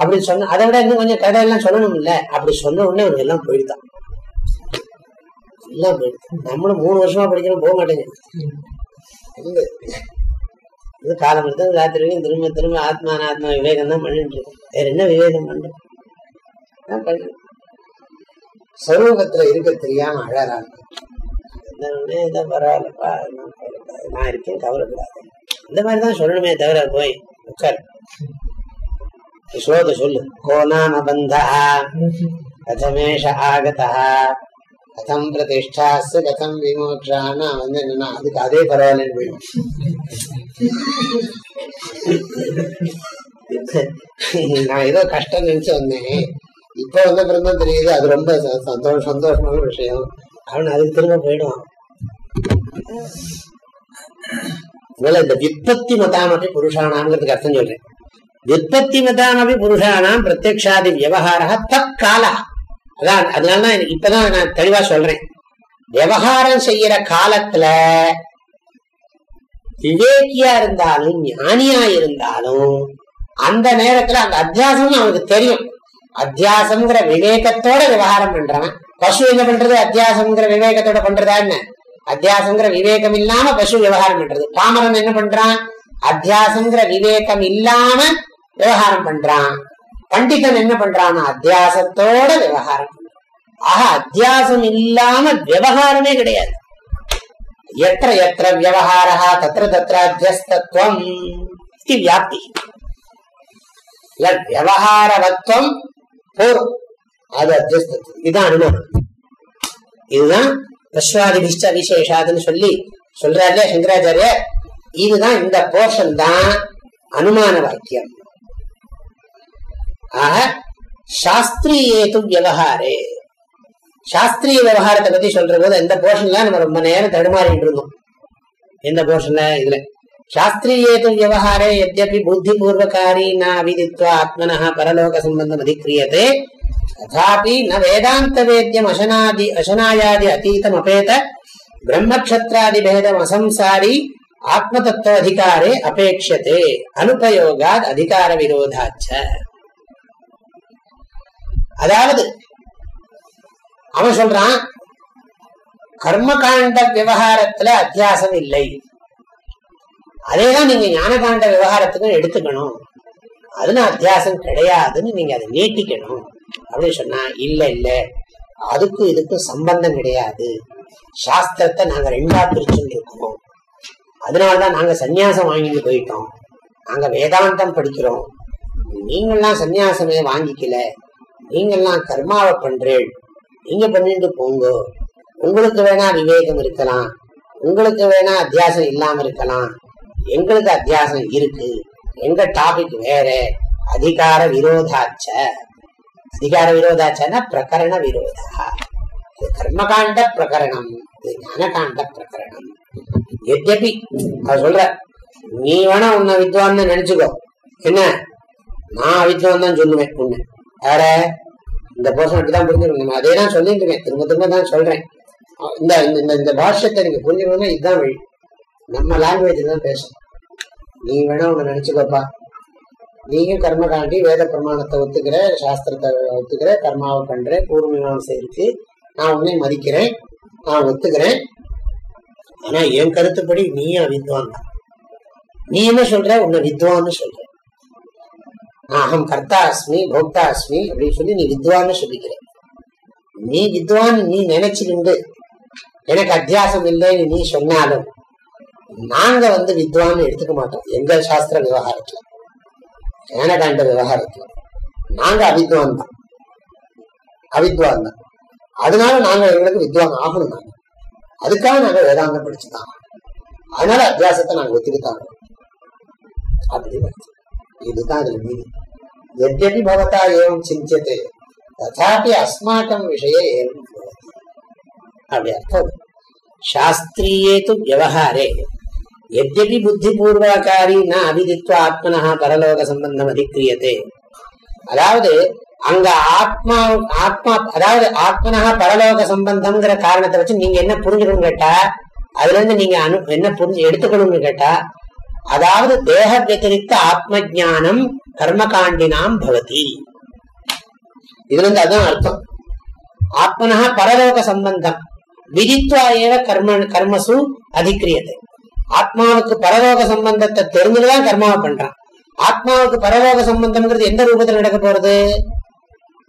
அப்படின்னு சொன்ன அதை விட இன்னும் கொஞ்சம் கதையெல்லாம் சொல்லணும் இல்ல அப்படி சொன்ன உடனே அவங்க எல்லாம் போயிடுதான் எல்லாம் போயிடுதான் நம்மளும் மூணு வருஷமா படிக்கணும் போக மாட்டேங்குது. இது காலம் எடுத்து ராத்திரி திரும்ப திரும்ப ஆத்மான ஆத்மா விவேகம் தான் பண்ணிட்டு இருக்கோம் வேற என்ன விவேகம் பண்றோம் சமூகத்துல இருக்க தெரியாம அழறாங்க. பரவாயில்லப்பா நான் இருக்கேன் கவலைப்படாது. இந்த மாதிரிதான் சொல்லணுமே தவிர போய் உட்கார். ஸ்லோக சொல்லு. கோ நாம பந்தா கதமேஷ ஆகதா கதம் பிரதிஷ்டாசு கதம் விமோக்ஷான்னா வந்து என்னன்னா அதுக்கு அதே பரவாயில்லன்னு போயிடும் நான் ஏதோ கஷ்டம் நினைச்சு வந்தேன். இப்ப வந்த பிறந்தான் தெரியுது அது ரொம்ப சந்தோஷம் சந்தோஷமான விஷயம். அவன் அதுக்கு திரும்ப போயிடுவான். அதனால இந்த விற்பத்தி மதாமப்பி புருஷானாங்கிறதுக்கு அர்த்தம் சொல்றேன். விற்பத்தி மதாமப்பி புருஷானாம் பிரத்யக்ஷாதி விவகாரா தத் காலா. அதான் அதனாலதான் இப்பதான் நான் தெளிவா சொல்றேன். விவகாரம் செய்யற காலத்துல விவேக்கியா இருந்தாலும் ஞானியா இருந்தாலும் அந்த நேரத்துல அந்த அத்தியாசம் அவனுக்கு தெரியும். அத்தியாசம்ங்கிற விவேகத்தோட விவகாரம் பண்றான் பசு என்ன பண்றது? அத்தியாசம்ங்கிற விவேகத்தோட பண்றதா என்ன? அத்தியாசங்கிற விவேகம் இல்லாம பசு விவகாரம் பண்றது. பாமரன் என்ன பண்றான்? அத்தியாசங்கிற விவேகம் இல்லாம விவகாரம் பண்றான். பண்டிதன் என்ன பண்றான் அத்தியாசத்தோட விவகாரம் பண்றான். ஆக அத்தியாசம் இல்லாம விவகாரமே கிடையாது. எத்த எத்த விவகாரா தத்திர தத்திர அத்தியஸ்தத்துவம் வியாப்தி. விவகாரவத்துவம் போரும் அது அத்தியஸ்தத்துவம் இதுதான் அனுமானம் இதுதான் விஸ்வாதிபிஷ்ட விசேஷாதுன்னு சொல்லி சொல்றாரு சங்கராச்சாரியர். இதுதான் இந்த போர்ஷன் தான் அனுமான வாக்கியம். ஆக சாஸ்திரியேது விவகாரே. சாஸ்திரிய விவகாரத்தை பத்தி சொல்ற போது எந்த போர்ஷன்ல நம்ம ரொம்ப நேரம் தடுமாறிட்டு இருந்தோம். எந்த போர்ஷன்ல இதுல. சாஸ்திரியேது விவகாரே எத்யபி புத்தி பூர்வகாரி ந அவிதித்வா ஆத்மனः பரலோக சம்பந்தம் அதிக்கிரியதே ததாபி ந வேதாந்த வேத்தியம் அசனாதி அசனாயாதி அதீதம் அபேத பிரம்மக்ஷத்ராதி பேதம் அசம்சாரி ஆத்ம தத்துவ அதிகாரே அபேட்சதே அனுபயோகாத் அதிகார விரோதாச்ச. அதாவது அவன் சொல்றான் கர்மகாண்ட விவகாரத்துல அத்தியாசம் இல்லை. அதேதான் நீங்க ஞானகாண்ட விவகாரத்துக்கும் எடுத்துக்கணும். அதுல அத்தியாசம் கிடையாதுன்னு நீங்க அதை நீட்டிக்கணும். அப்படின்னு சொன்னா இல்ல இல்ல. அதுக்கும் இதுக்கும் சம்பந்தம் கிடையாது. சாஸ்திரத்தை நாங்க ரெண்டா பிரிச்சுட்டு இருக்கோம் அதனாலதான் நாங்க சன்னியாசம் வாங்கிட்டு போயிட்டோம். நாங்க வேதாந்தம் படிக்கிறோம். நீங்கெல்லாம் சன்னியாசமே வாங்கிக்கல. நீங்கெல்லாம் கர்மாவை பண்றேன் நீங்க பண்ணிட்டு போங்க. உங்களுக்கு வேணா விவேகம் இருக்கலாம். உங்களுக்கு வேணா அத்தியாசம் இல்லாம இருக்கலாம். எங்களுக்கு அத்தியாசம் இருக்கு. எங்க டாபிக் வேற. அதிகார விரோதாச்ச. அதிகார விரோதாச்சன்னா பிரகரண விரோதா. இது கர்மகாண்ட பிரகரணம். இது ஞானகாண்ட பிரகரணம். எத்யபி அவர் சொல்ற நீ வேணா உன்னை வித்வான்னு நினைச்சுக்கோ. என்ன? நான் வித்வான் தான் சொல்லுவேன் உன்னை. வேற இந்த போர்ஷன் அப்படிதான் புரிஞ்சுக்கணும். அதே தான் சொல்லிட்டு இருக்கேன். திரும்ப திரும்ப தான் சொல்றேன். இந்த இந்த இந்த பாஷ்யத்தை நீங்க புரிஞ்சுக்கணும்னா இதுதான் வழி. நம்ம லாங்குவேஜ் தான் பேசணும். நீ வேணா உங்க நினைச்சுக்கோப்பா. நீயும் கர்ம காண்டி வேத பிரமாணத்தை ஒத்துக்கிற சாஸ்திரத்தை ஒத்துக்கிற கர்மாவை பண்ற பூர்வ மீமாசை இருக்கு நான் உன்னை மதிக்கிறேன் நான் ஒத்துக்கிறேன். ஆனா என் கருத்துப்படி நீயும் வித்வான். தான் நீ என்ன சொல்ற? உன்னை வித்வான்னு சொல்ற. அகம் கர்த்தா அஸ்மி போக்தா அஸ்மி அப்படின்னு சொல்லி நீ வித்வான்னு சொல்லிக்கிறேன். நீ வித்வான் நீ நினைச்சிருந்து எனக்கு அத்தியாசம் இல்லைன்னு நீ சொன்னாலும் நாங்க வந்து வித்வான்னு எடுத்துக்க மாட்டோம். எங்க சாஸ்திர விவகாரத்துல. ஞானகாண்ட விவகாரத்துல. நாங்க அவித்வான் தான். அவித்வான் தான். அதனால நாங்க எங்களுக்கு வித்வான் ஆகணும் நாங்க. அதுக்காக நாங்க வேதாந்தம் படிச்சுதான். அதனால அத்தியாசத்தை நாங்க ஒத்துக்கிட்டாங்க. அப்படின்னு இதுதான் அதில் மீதி எத்யபி பவதா ஏவம் சிந்தியது ததாபி அஸ்மாக்கம் விஷய ஏவம் பவதி அப்படி அர்த்தம் சாஸ்திரியே து விவகாரே எத்யபி புத்திபூர்வகாரி ந அபிதித்வ ஆத்மனா பரலோக சம்பந்தம் அதிக்கிரியதே அதாவது அங்க ஆத்மா ஆத்மா அதாவது ஆத்மனா பரலோக சம்பந்தம்ங்கிற காரணத்தை வச்சு நீங்க என்ன புரிஞ்சுக்கணும் கேட்டா அதுல இருந்து நீங்க அனு என்ன புரிஞ்சு எடுத்துக்கணும்னு கேட்டா அதாவது தேக வத்திரிக்த ஆத்ம ஜானம் கர்மகாண்டினாம் பவதி. இதுல இருந்து அதுதான் அர்த்தம். ஆத்மனா பரலோக சம்பந்தம். விதித்வா ஏவ கர்ம கர்மசு அதிக்கிரியது ஆத்மாவுக்கு பரலோக சம்பந்தத்தை தெரிஞ்சுதான் கர்மாவை பண்றான். ஆத்மாவுக்கு பரலோக சம்பந்தம்ங்கிறது எந்த ரூபத்துல நடக்க போறது?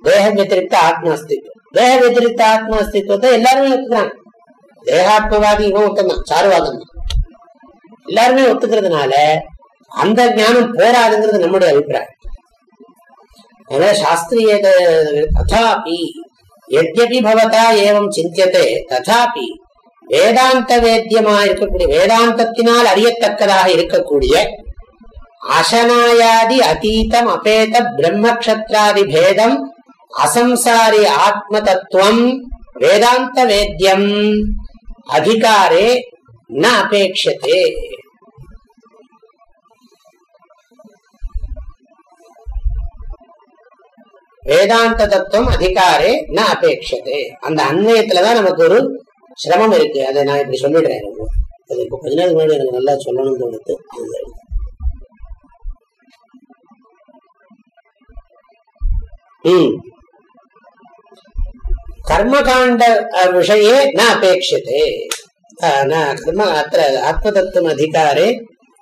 தேக வத்திரிக்த ஆத்மா அஸ்தித்வம் தேக வத்திரிக்த ஆத்மா அஸ்தித்வத்தை எல்லாருமே ஒத்துக்கிறாங்க. தேகாத்மவாதி இவன் மட்டும்தான் சாருவாதம் தான். எல்லாருமே ஒத்துக்கிறதுனால அந்த ஞானம் போராதுங்கிறது நம்முடைய அபிப்பிராயம். அதனால சாஸ்திரிய ததாபி எத்யபி பவதா ஏவம் சிந்தியதே ததாபி வேதாந்த வேத்தியமா இருக்கக்கூடிய வேதாந்தத்தினால் அறியத்தக்கதாக இருக்கக்கூடிய அசனாயாதி அதீதம் அபேத பிரம்மக்ஷத்ராதி பேதம் அசம்சாரி ஆத்ம தத்துவம் வேதாந்த வேத்தியம். அதிகாரே ந அபேட்சதே வேதாந்த தத்துவம் அதிகாரே ந அபேட்சதே அந்த அன்வயத்துலதான் நமக்கு ஒரு சிரமம் இருக்கு. அதை நான் இப்படி சொல்லிடுறேன். அது இப்போ கொஞ்ச நேரம் முன்னாடி எனக்கு நல்லா சொல்லணும்னு தோணுது. கர்மகாண்ட விஷயே ந அபேட்சதே அத்த ஆத்ம அதிகாரே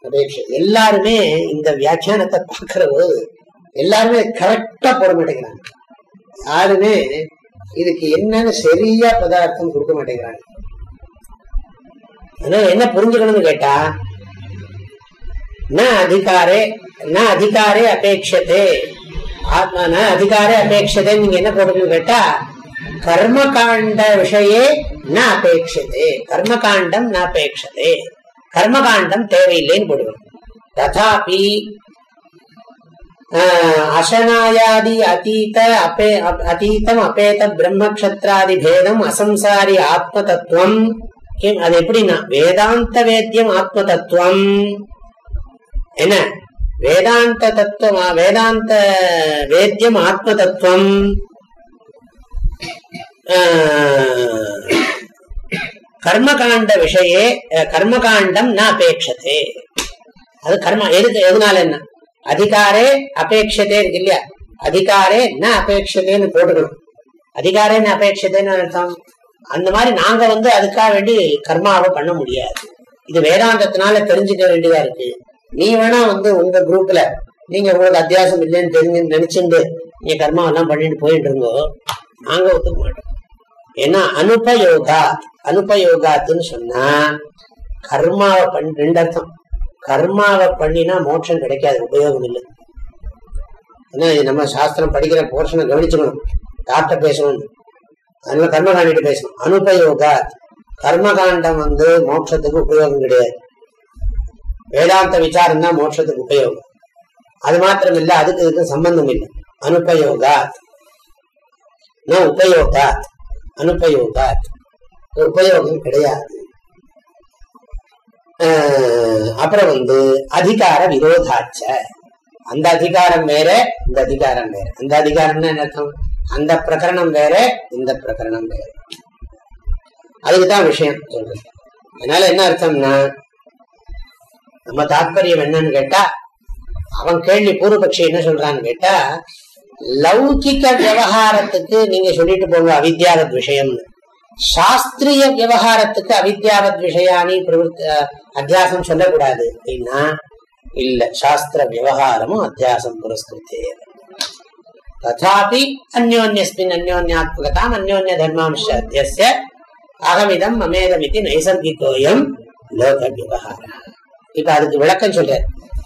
அபேட்சை. எல்லாருமே இந்த வியாக்கியானத்தை பார்க்கிற போது எல்லாருமே கரெக்டா போட மாட்டேங்கிறாங்க யாருமே இதுக்கு என்னன்னு சரியா பதார்த்தம் கொடுக்க மாட்டேங்கிறாங்க. என்ன புரிஞ்சுக்கணும்னு கேட்டா ந அதிகாரே ந அதிகாரே அபேட்சதே. ஆத்மா ந அதிகாரே அபேட்சதே. நீங்க என்ன போடுறீங்க கேட்டா கர்மகாண்ட விஷயே ந அபேட்சதே கர்மகாண்டம் ந அபேட்சதே கர்மகாண்டம் தேவையில்லைன்னு போடுவோம். ததாபி அசனாயாதி அதீத அபே அதீதம் அபேத பிரம்மக்ஷத்ராதி பேதம் அசம்சாரி ஆத்ம தத்துவம் அது எப்படின்னா வேதாந்த வேத்தியம் ஆத்ம தத்துவம் என்ன? வேதாந்த தத்துவம் வேதாந்த வேத்தியம் ஆத்ம தத்துவம் கர்மகாண்ட விஷய கர்மகாண்டம் ந அபேட்சதே அது கர்ம எதுக்கு எதனால என்ன? அதிகாரே அபேட்சதே இருக்கு இல்லையா? அதிகாரே ந அபேட்சதேன்னு போட்டுக்கணும். அதிகாரேன்னு அபேட்சதேன்னு அர்த்தம். அந்த மாதிரி நாங்க வந்து அதுக்காக வேண்டி கர்மாவை பண்ண முடியாது. இது வேதாந்தத்தினால தெரிஞ்சுக்க வேண்டியதா இருக்கு. நீ வேணா வந்து உங்க குரூப்ல நீங்க உங்களுக்கு அத்தியாசம் இல்லைன்னு தெரிஞ்சு நினைச்சுட்டு நீங்க கர்மா எல்லாம் பண்ணிட்டு போயிட்டு இருந்தோ நாங்க ஒத்துக்க மாட்டோம். ஏன்னா அனுபயோகா அனுபயோகாத்துன்னு சொன்னா கர்மாவை பண் ரெண்டு அர்த்தம். கர்மாவை பண்ணினா மோட்சம் கிடைக்காது உபயோகம் இல்லை. ஏன்னா நம்ம சாஸ்திரம் படிக்கிற போர்ஷனை கவனிச்சுக்கணும். டாக்டர் பேசணும் அதனால கர்மகாண்டிட்டு பேசணும். அனுபயோகா கர்மகாண்டம் வந்து மோட்சத்துக்கு உபயோகம் கிடையாது. வேதாந்த விசாரம் தான் மோட்சத்துக்கு உபயோகம். அது மாத்திரம் இல்லை அதுக்கு இதுக்கு சம்பந்தம் இல்லை. அனுபயோகா. உபயோகா. அனுபயோகாத் உபயோகம் கிடையாது. அப்புறம் வந்து அதிகார விரோதாச்ச. அந்த அதிகாரம் வேற இந்த அதிகாரம் வேற. அந்த அதிகாரம்னா என்ன அர்த்தம்? அந்த பிரகரணம் வேற இந்த பிரகரணம் வேற. அதுக்குதான் விஷயம் சொல்றது. அதனால என்ன அர்த்தம்னா நம்ம தாத்பரியம் என்னன்னு கேட்டா அவன் கேள்வி பூர்வபக்ஷி என்ன சொல்றான்னு கேட்டா லௌகிக்க விவகாரத்துக்கு நீங்க சொல்லிட்டு போங்க அவித்யாவத் விஷயம்னு. சாஸ்திரிய விவகாரத்துக்கு அவித்யாவத் விஷயானி அத்தியாசம் சொல்லக்கூடாது. அப்படின்னா இல்ல சாஸ்திர விவகாரமும் அத்தியாசம் புரஸ்கிருத்தே ததாபி அந்யோன்யஸ்மின் அந்யோன்யாத்மகதாம் அந்யோன்ய தர்மாம்ச அத்தியச அகமிதம் மமேதமிதி நைசர்கிகோயம் லோக விவகாரம் இப்ப அதுக்கு விளக்கம் சொல்ற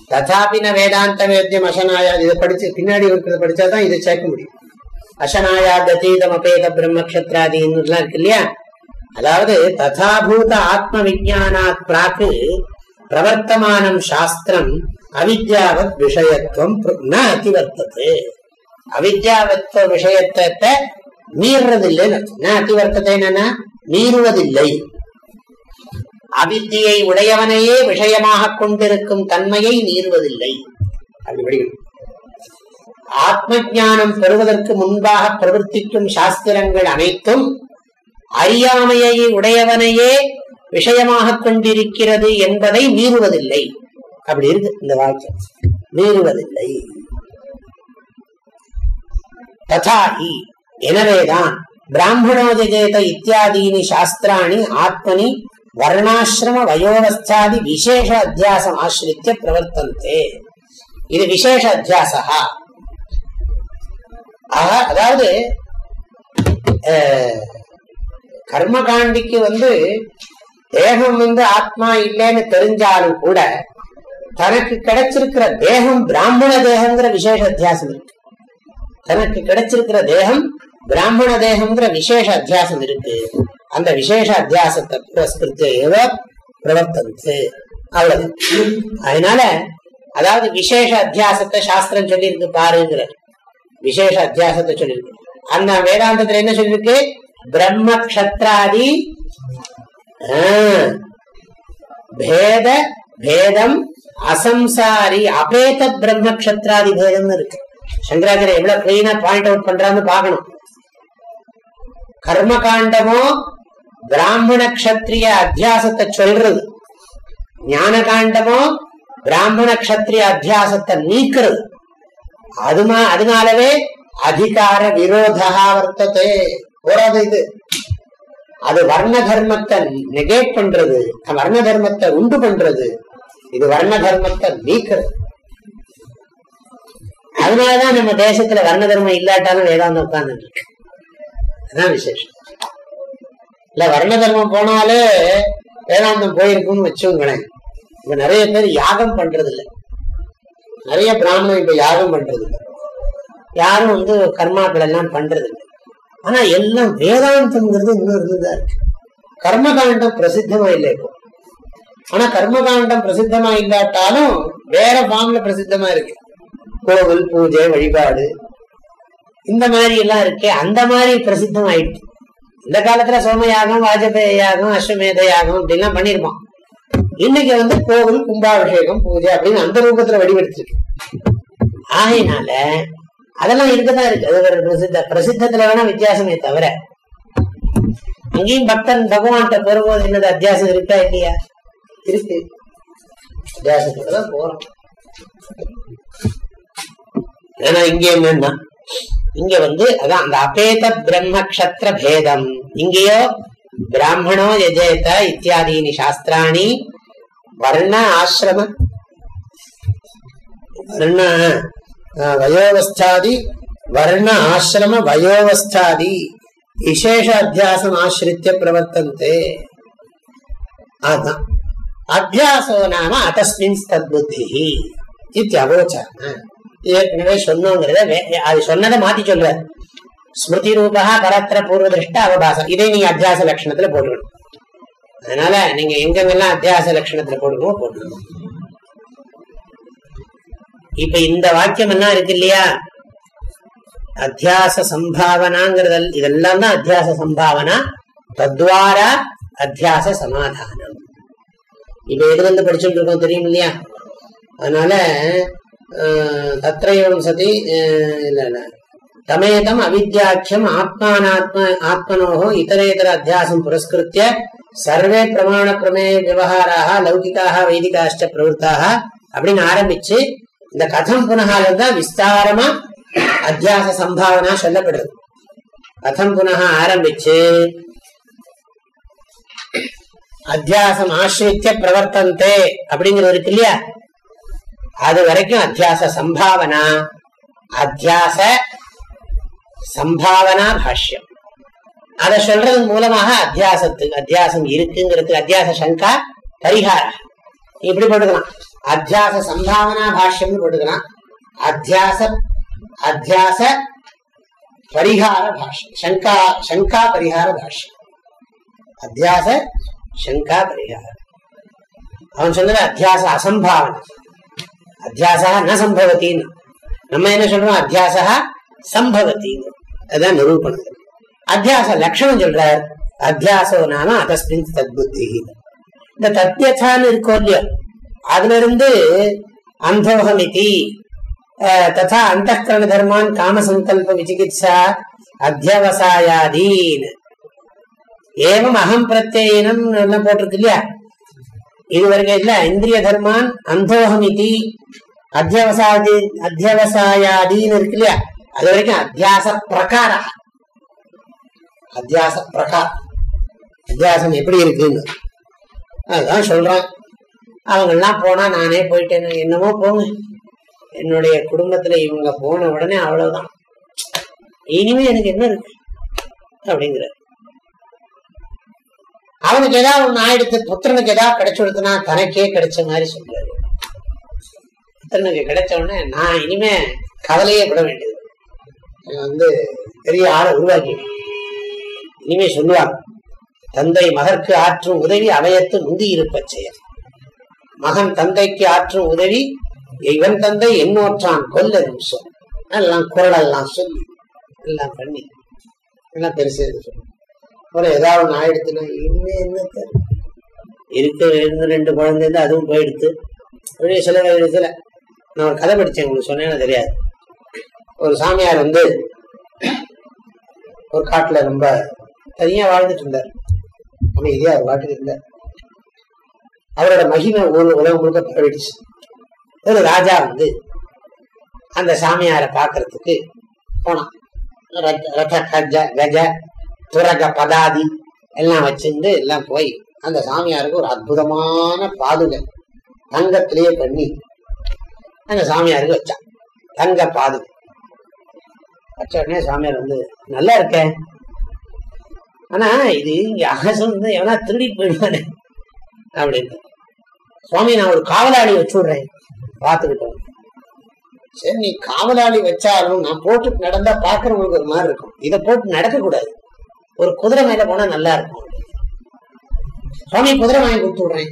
ததாபின வேதாந்த வேத்தியம் அசனாயா இதை படிச்சு பின்னாடி இருக்கிறத படிச்சாதான் இதை சேர்க்க முடியும். அசனாயா அசனாயாதீதம் அபேத பிரம்மக்ஷத்ராதின்னு இருக்கு இல்லையா? அதாவது ததாபூத ஆத்ம விஜானாத் பிராக்கு பிரவர்த்தமானம் சாஸ்திரம் அவித்யாவத் விஷயத்துவம் ந அதிவர்த்தது அவித்யாவத்வ விஷயத்தை அர்த்தம். ந அதிவர்த்தத்தை என்னன்னா மீறுவதில்லை. அவித்தியை உடையவனையே விஷயமாக கொண்டிருக்கும் தன்மையை மீறுவதில்லை. ஆத்ம ஜானம் பெறுவதற்கு முன்பாக பிரவர்த்திக்கும் சாஸ்திரங்கள் அனைத்தும் அறியாமையை உடையவனையே விஷயமாக கொண்டிருக்கிறது என்பதை மீறுவதில்லை. அப்படி இருக்கு இந்த வாழ்க்கை மீறுவதில்லை. ததாகி எனவேதான் பிராமணோஜகேத இத்தியாதீனி சாஸ்திராணி ஆத்மனி வர்ணாசிரம வயோவஸ்தாதி விசேஷ அத்தியாசம் ஆசிரித்த பிரவர்த்தந்தே இது விசேஷ அத்தியாசா அதாவது கர்மகாண்டிக்கு வந்து தேகம் வந்து ஆத்மா இல்லைன்னு தெரிஞ்சாலும் கூட தனக்கு கிடைச்சிருக்கிற தேகம் பிராமண தேகங்கிற விசேஷ அத்தியாசம் இருக்கு. தனக்கு கிடைச்சிருக்கிற தேகம் பிராமண தேகம்ங்கிற விசேஷ அத்தியாசம் இருக்கு. அந்த விசேஷ அத்தியாசத்தை புரஸ்கிருத்த ஏவ பிரவர்த்தந்து அவ்வளவு. அதனால அதாவது விசேஷ அத்தியாசத்தை சாஸ்திரம் சொல்லியிருக்கு பாருங்கிற விசேஷ அத்தியாசத்தை சொல்லியிருக்கு. அந்த வேதாந்தத்துல என்ன சொல்லியிருக்கு? பிரம்ம கஷத்ராதி பேத பேதம் அசம்சாரி அபேத பிரம்ம கஷத்ராதி பேதம் இருக்கு. சங்கராச்சாரிய எவ்வளவு கிளீனா பாயிண்ட் அவுட் பண்றான்னு பாக்கணும் கர்ம காண்டமோ பிராமண கஷத்திரிய அத்தியாசத்தை சொல்றது. ஞான காண்டமோ பிராமண கஷத்திரிய அத்தியாசத்தை நீக்கிறது. அதுமா அதனாலவே அதிகார விரோதா வர்த்ததே. போறது இது. அது வர்ண தர்மத்தை நெகேட் பண்றது வர்ண தர்மத்தை உண்டு பண்றது. இது வர்ண தர்மத்தை நீக்கிறது. அதனாலதான் நம்ம தேசத்துல வர்ண தர்மம் இல்லாட்டாலும் வேதாந்தம் உட்கார்ந்து இருக்கு. அதான் விசேஷம். இல்ல வர்ண தர்மம் போனாலே வேதாந்தம் போயிருக்கும்னு வச்சுங்களேன் இப்ப நிறைய பேர் யாகம் பண்றது இல்லை நிறைய பிராமணம் இப்ப யாகம் பண்றது இல்லை யாரும் வந்து கர்மாக்கள் எல்லாம் பண்றது இல்லை ஆனா எல்லாம் வேதாந்தம்ங்கிறது இன்னும் இருந்துதான் இருக்கு. கர்மகாண்டம் பிரசித்தமா இல்லை இப்போ. ஆனா கர்மகாண்டம் பிரசித்தமா இல்லாட்டாலும் வேற ஃபார்ம்ல பிரசித்தமா இருக்கு. கோவில் பூஜை வழிபாடு. இந்த மாதிரி எல்லாம் இருக்கே அந்த மாதிரி பிரசித்தம் ஆயிடுச்சு இந்த காலத்துல சோமயாகம் வாஜபேய யாகம் அஸ்வமேத யாகம் அப்படின்லாம் பண்ணிருப்போம் இன்னைக்கு வந்து கோவில் கும்பாபிஷேகம் பூஜை அப்படின்னு அந்த ரூபத்துல வடிவெடுத்திருக்கு. ஆகையினால அதெல்லாம் இருக்கதான் இருக்கு. அது ஒரு பிரசித்த பிரசித்தத்துல வேணா வித்தியாசமே தவிர. அங்கேயும் பக்தன் பகவான்கிட்ட பெறும்போது என்னது அத்தியாசம் இருக்கா இல்லையா? இருக்கு. அத்தியாசத்துக்குதான் போறோம். ஏன்னா இங்க என்னன்னா இங்க வந்து அதான் அந்த அபேத பிரம்ம கஷத்திர பேதம். இங்கேயோ பிராமணோ எஜேத இத்தியாதீனி சாஸ்திராணி வர்ண ஆசிரம வர்ண வயோவஸ்தாதி வர்ண ஆசிரம வயோவஸ்தாதி விசேஷ அத்தியாசம் ஆசிரித்த பிரவர்த்தந்தே. அதான். அத்தியாசோ நாம அத்தஸ்மின் தத்புத்தி இத்தியவோச்சான ஏற்கனவே சொன்னோங்கிறத அது சொன்னதை மாத்தி சொல்லுவார் ஸ்மிருதி ரூபா பரத்திர பூர்வ திருஷ்ட அவபாசம் இதை நீங்க அத்தியாச லட்சணத்துல போட்டுக்கணும். அதனால நீங்க எங்கெங்கெல்லாம் அத்தியாச லட்சணத்துல போடுவோம் போட்டுக்கணும். இப்ப இந்த வாக்கியம் என்ன இருக்கு இல்லையா? அத்தியாச சம்பாவனாங்கிறது இதெல்லாம் தான் அத்தியாச சம்பாவனா? தத்வாரா அத்தியாச சமாதானம். இப்ப எதுல இருந்து படிச்சுட்டு இருக்கோம் தெரியும் இல்லையா அதனால தத்ரயோகம் சதி இல்ல தமேதம் அவித்யாக்கியம் ஆத்மானாத்ம ஆத்மனோகோ இதரேதர அத்தியாசம் புரஸ்கிருத்திய சர்வே பிரமாண பிரமேய விவகாராக லௌகிக்காக வைதிகாஷ்ட பிரவருத்தாக அப்படின்னு ஆரம்பிச்சு இந்த கதம் புனகால தான் விஸ்தாரமா அத்தியாச சம்பாவனா சொல்லப்படுது கதம் புனக ஆரம்பிச்சு அத்தியாசம் ஆசிரித்த பிரவர்த்தந்தே அப்படிங்கிறது இருக்கு இல்லையா அது வரைக்கும் அத்தியாச சம்பாவனா அத்தியாச சம்பாவனா பாஷ்யம். அதை சொல்றது மூலமாக அத்தியாசத்துக்கு அத்தியாசம் இருக்குங்கிறதுக்கு அத்தியாச சங்கா பரிகாரம். இப்படி போட்டுக்கலாம். அத்தியாச சம்பாவனா பாஷ்யம்னு போட்டுக்கலாம். அத்தியாச அத்தியாச பரிகார பாஷ்யம். சங்கா சங்கா பரிகார பாஷ்யம். அத்தியாச சங்கா பரிகாரம். அவன் சொன்னது அத்தியாச அசம்பாவனை. அத்தியாசா ந சம்பவத்தின்னு நம்ம என்ன சொல்றோம்? அத்தியாசா சம்பவத்தின்னு அதுதான் நிரூபணம். அத்தியாச லட்சணம் சொல்றார். அத்தியாசோ நாம அதஸ்மின் தத்புத்தி இந்த தத்யசான்னு இருக்கோ இல்லையோ அதுல இருந்து அந்தோகமிதி ததா அந்த கரண தர்மான் காமசங்கல்ப விசிகிச்சா அத்தியவசாயாதீன். ஏவம் அகம் பிரத்யேனம் எல்லாம் போட்டிருக்கு இல்லையா? இதுவரைக்கும் இந்திரிய தர்மான் அந்தோகமிதி அத்தியவசாதி அத்தியவசாயாதீன் இருக்கு இல்லையா? அது வரைக்கும் அத்தியாச பிரகார. அத்தியாச பிரகார் அத்தியாசம் எப்படி இருக்குன்னு. அதுதான் சொல்றான். அவங்கெல்லாம் போனா நானே போயிட்டேன். என்னமோ போங்க. என்னுடைய குடும்பத்துல இவங்க போன உடனே அவ்வளவுதான். இனிமே எனக்கு என்ன இருக்கு? அப்படிங்கிற அவனுக்கு ஏதாவது ஒண்ணு ஆயிடுத்து புத்திரனுக்கு ஏதாவது கிடைச்சு கொடுத்தனா தனக்கே கிடைச்ச மாதிரி சொல்றாரு. புத்திரனுக்கு கிடைச்ச உடனே நான் இனிமே கவலையே விட வேண்டியது. வந்து பெரிய ஆளை உருவாக்கி இனிமே சொல்லுவாங்க தந்தை மகற்கு ஆற்றும் உதவி அவையத்து முந்தி இருப்ப செயல் மகன் தந்தைக்கு ஆற்றும் உதவி இவன் தந்தை என்னோற்றான் கொல்லரும் சொல் எல்லாம் குரலெல்லாம் சொல்லி எல்லாம் பண்ணி எல்லாம் பெருசு சொல்லி அப்புறம் ஏதாவது ஒன்று ஆயிடுச்சுன்னா இனிமே என்ன இருக்கிற இருந்து ரெண்டு குழந்தைந்து அதுவும் போயிடுத்து. அப்படியே சில இடத்துல நான் ஒரு கதை படிச்சேன் உங்களுக்கு சொன்னேன்னு தெரியாது. ஒரு சாமியார் வந்து ஒரு காட்டுல ரொம்ப தனியா வாழ்ந்துட்டு இருந்தார். அமைதியாக அவர் காட்டுக்கு இருந்தார். அவரோட மகிமை ஒரு உலகம் முழுக்க பரவிடுச்சு. ஒரு ராஜா வந்து அந்த சாமியாரை பாக்குறதுக்கு போனான். ரத- கஜ கஜ துரக பதாதி எல்லாம் வச்சிருந்து எல்லாம் போய் அந்த சாமியாருக்கு ஒரு அற்புதமான பாதுகை தங்கத்திலேயே பண்ணி அந்த சாமியாருக்கு வச்சான். தங்க பாதுகை. வச்ச உடனே சாமியார் வந்து நல்லா இருக்கேன் ஆனா இது இங்க அகசம் வந்து எவனா திருடி போயிடுவானே? அப்படின்னு சுவாமி நான் ஒரு காவலாளி வச்சுடுறேன். பார்த்துக்கிட்டோம். சரி நீ காவலாளி வச்சாலும் நான் போட்டு நடந்தா பாக்குறவங்களுக்கு ஒரு மாதிரி இருக்கும். இதை போட்டு நடக்க கூடாது ஒரு குதிரை மேல போனா நல்லா இருக்கும். சுவாமி குதிரை வாங்கி கொடுத்து விடுறேன்.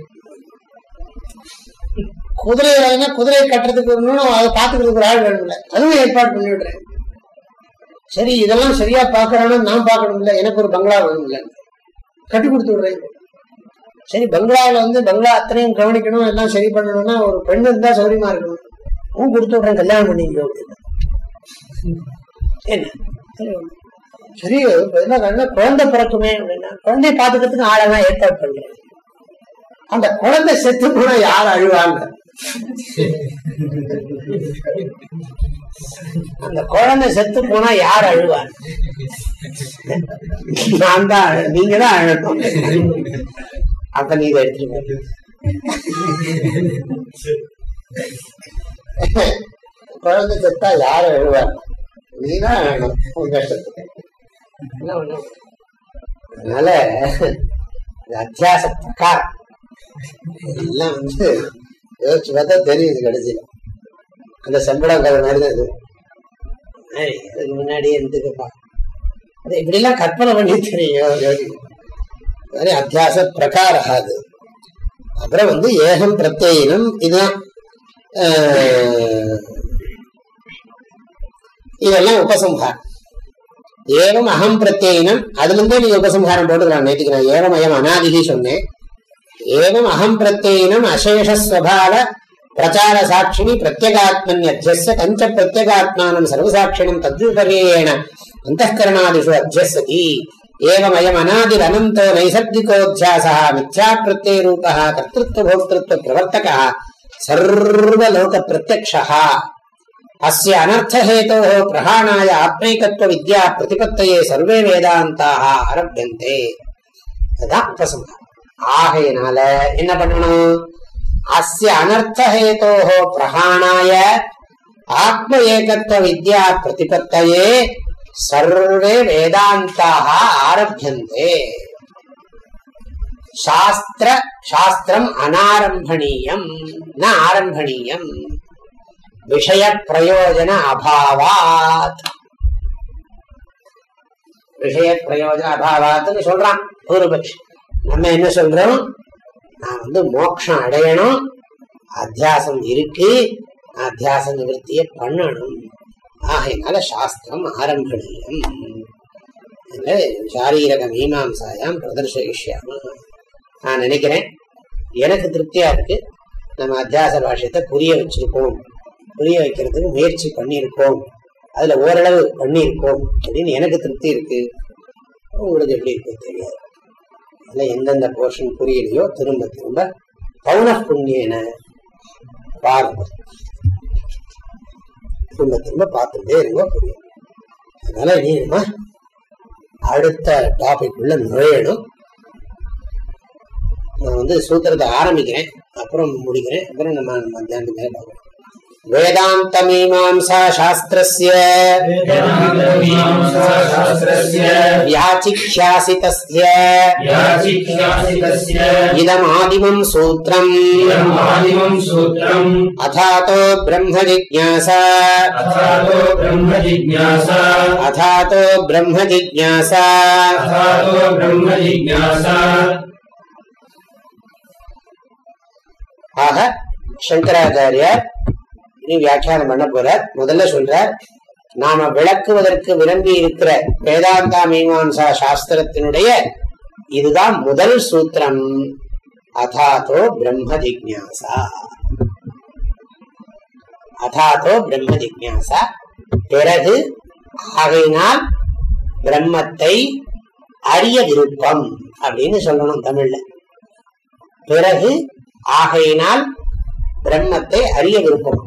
குதிரை வாங்கினா குதிரையை கட்டுறதுக்கு வரணும் அதை பாத்துக்கிறதுக்கு ஒரு ஆள் வேணும்ல. அதுவும் ஏற்பாடு பண்ணி விடுறேன். சரி இதெல்லாம் சரியா பாக்குறானு நான் பார்க்கணும்ல. எனக்கு ஒரு பங்களா வேணும்ல. கட்டி கொடுத்து விடுறேன். சரி பங்களாவில் வந்து பங்களா அத்தனையும் கவனிக்கணும் எல்லாம் சரி பண்ணணும்னா ஒரு பெண் இருந்தா சௌரியமா இருக்கணும். உன் கொடுத்து விடுறேன் கல்யாணம் பண்ணிக்கோ அப்படின்னு. என்ன சரி, என்ன குழந்தை பிறக்குமே அப்படின்னா குழந்தைய பாத்துக்கிறதுக்கு ஆளெல்லாம் ஏற்பாடு பண்றேன் அந்த குழந்தை செத்து போனா யார் அழுவாங்க? அந்த குழந்தை செத்து போனா யார் அழுவாங்க? நான் தான் அழ- நீங்க தான் அழட்டும். அந்த நீ இதை எடுத்துட்டு குழந்தை செத்தா யார் அழுவாங்க? நீதான் அழணும். உன் கஷ்டத்துக்கு. அதனால அத்தியாச பிரகாரம் எல்லாம் வந்து யோசிச்சு பார்த்தா தெரியுது கடைசியில அந்த சம்பளம் கதை மாதிரி தான் இது. அதுக்கு முன்னாடி எதுக்குப்பா அது இப்படி எல்லாம் கற்பனை பண்ணி தெரியும்? மாதிரி அத்தியாச பிரகார அது. அப்புறம் வந்து ஏகம் பிரத்யினம் இதுதான் இதெல்லாம் உபசம்ஹாரம் ஏவம் அகம் பிரத்யினம். அதுல இருந்தே நீங்க உபசம்ஹாரம் போட்டுக்கலாம் நேற்றுக்கு நான் ஏவம் அயம் அனாதிகி சொன்னேன். ஏவம் அகம் பிரத்யினம் அசேஷஸ்வபாவ பிரச்சார சாட்சிணி பிரத்யகாத்மன்யத்தியஸ்ய கஞ்ச பிரத்யகாத்மானம் சர்வசாட்சிணம் தத்விபர்யேண அந்தఃகரணாதிஷு அத்தியசதி ஏவமயம் அநாதிரனந்தோ நைசர்கிகோத்தியாசா மித்யா பிரத்யரூபா கர்த்திருவ போக்திருத்வ பிரவர்த்தக சர்வலோக பிரத்யக்ஷா அஸ்ய அனர்த்தஹேதோः பிரகாணாய ஆத்மைகத்துவ வித்யா பிரதிபத்தையே சர்வே வேதாந்தாக ஆரம்பியந்தே அதுதான் உபசம்ஹாரம் ஆகையினால என்ன பண்ணணும்? அஸ்ய அனர்த்தஹேதோः பிரகாணாய ஆத்ம ஏகத்துவ வித்யா பிரதிபத்தையே சர்வே வேதாந்தாக ஆரம்பியந்தே சாஸ்திர சாஸ்திரம் அனாரம்பணீயம் ந ஆரம்பணீயம் விஷய பிரயோஜன அபாவாத் விஷய பிரயோஜன அபாவாத்னு சொல்றான் பூர்வபக்ஷி. நம்ம என்ன சொல்றோம்? நான் வந்து மோட்சம் அடையணும். அத்தியாசம் இருக்கு. அத்தியாச நிவர்த்தியை பண்ணணும். ஆகையினால சாஸ்திரம் ஆரம்பணீயம். என்று சாரீரக மீமாம்சாயாம் பிரதர்ஷயிஷ்யாம. நான் நினைக்கிறேன் எனக்கு திருப்தியா இருக்கு. நம்ம அத்தியாச பாஷ்யத்தை புரிய வச்சிருக்கோம் புரிய வைக்கிறதுக்கு முயற்சி பண்ணியிருக்கோம். அதுல ஓரளவு பண்ணியிருக்கோம். அப்படின்னு எனக்கு திருப்தி இருக்கு. உங்களுக்கு எப்படி இருக்கு தெரியாது. அதில் எந்தெந்த போர்ஷன் புரியலையோ திரும்ப திரும்ப பௌன புண்ணியன பாருங்க. திரும்ப திரும்ப பார்த்துட்டே இருங்க புரியும். அதனால நீ நம்ம அடுத்த டாபிக் உள்ள நுழையணும். நான் வந்து சூத்திரத்தை ஆரம்பிக்கிறேன். அப்புறம் முடிக்கிறேன். அப்புறம் நம்ம மத்தியானத்துக்கு மேலே பார்க்கலாம். वेदान्तमीमांसा शास्त्रस्य व्याचिख्यासि तस्य इदमादिमम् सूत्रम् अथातो ब्रह्म जिज्ञासा ब्रह्म जिज्ञासा अथातो ब्रह्म जिज्ञासा ब्रह्म जिज्ञासा ஆக சங்கராச்சாரியார் இனி வியாக்கியானம் பண்ண போற. முதல்ல சொல்ற நாம விளக்குவதற்கு விரும்பி இருக்கிற வேதாந்தா மீமான்சா சாஸ்திரத்தினுடைய இதுதான் முதல் சூத்திரம். அதாதோ பிரம்ம ஜிக்யாசா அதாதோ பிரம்ம ஜிக்யாசா பிறகு ஆகையினால் பிரம்மத்தை அறிய விருப்பம் அப்படின்னு சொல்லணும் தமிழ்ல. பிறகு ஆகையினால் பிரம்மத்தை அறிய விருப்பம்.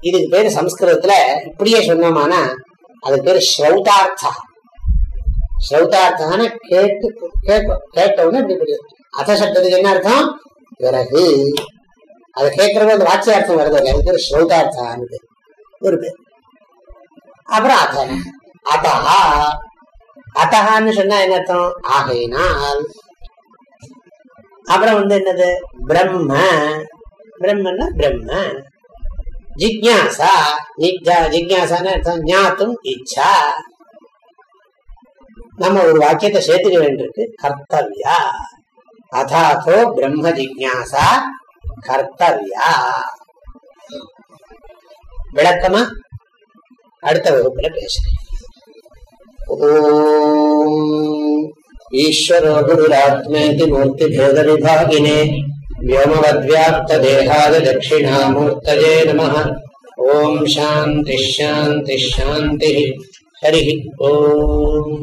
இதுக்கு பேரு சம்ஸ்கிருதத்துல இப்படியே சொன்னோம்னா அதுக்கு பேரு ஸ்ரௌதார்த்தா. ஸ்ரௌதார்த்தான கேட்டு கேட்கும் கேட்டவுடனே இப்படி புரியுது அத சப்தத்துக்கு என்ன அர்த்தம்? பிறகு அதை கேட்கறது அந்த வாட்சியார்த்தம் வருது எனக்கு பேர் ஸ்ரௌதார்த்தான்னு ஒரு பேர். அப்புறம் அத அத்தஹா அத்தஹான்னு சொன்னா என்ன அர்த்தம்? ஆகையினால். அப்புறம் வந்து என்னது? பிரம்ம. பிரம்மன்னா பிரம்ம. ஜிக்யாசா ஜிக்யாசான்னு அர்த்தம் ஞாத்தும் இச்சா நம்ம ஒரு வாக்கியத்தை சேர்த்துக்க வேண்டியிருக்கு கர்த்தவியா அதாதோ பிரம்ம ஜிக்யாசா கர்த்தவியா விளக்கமா அடுத்த வகுப்புல பேசுறேன் ஓம் ईश्वरो गुरुरात्मेति मूर्तिभेदविभागिने व्योमवद्व्याप्तदेहाददक्षिणामूर्तये नमः ॐ शान्तिः शान्तिः शान्तिः हरिः ओम्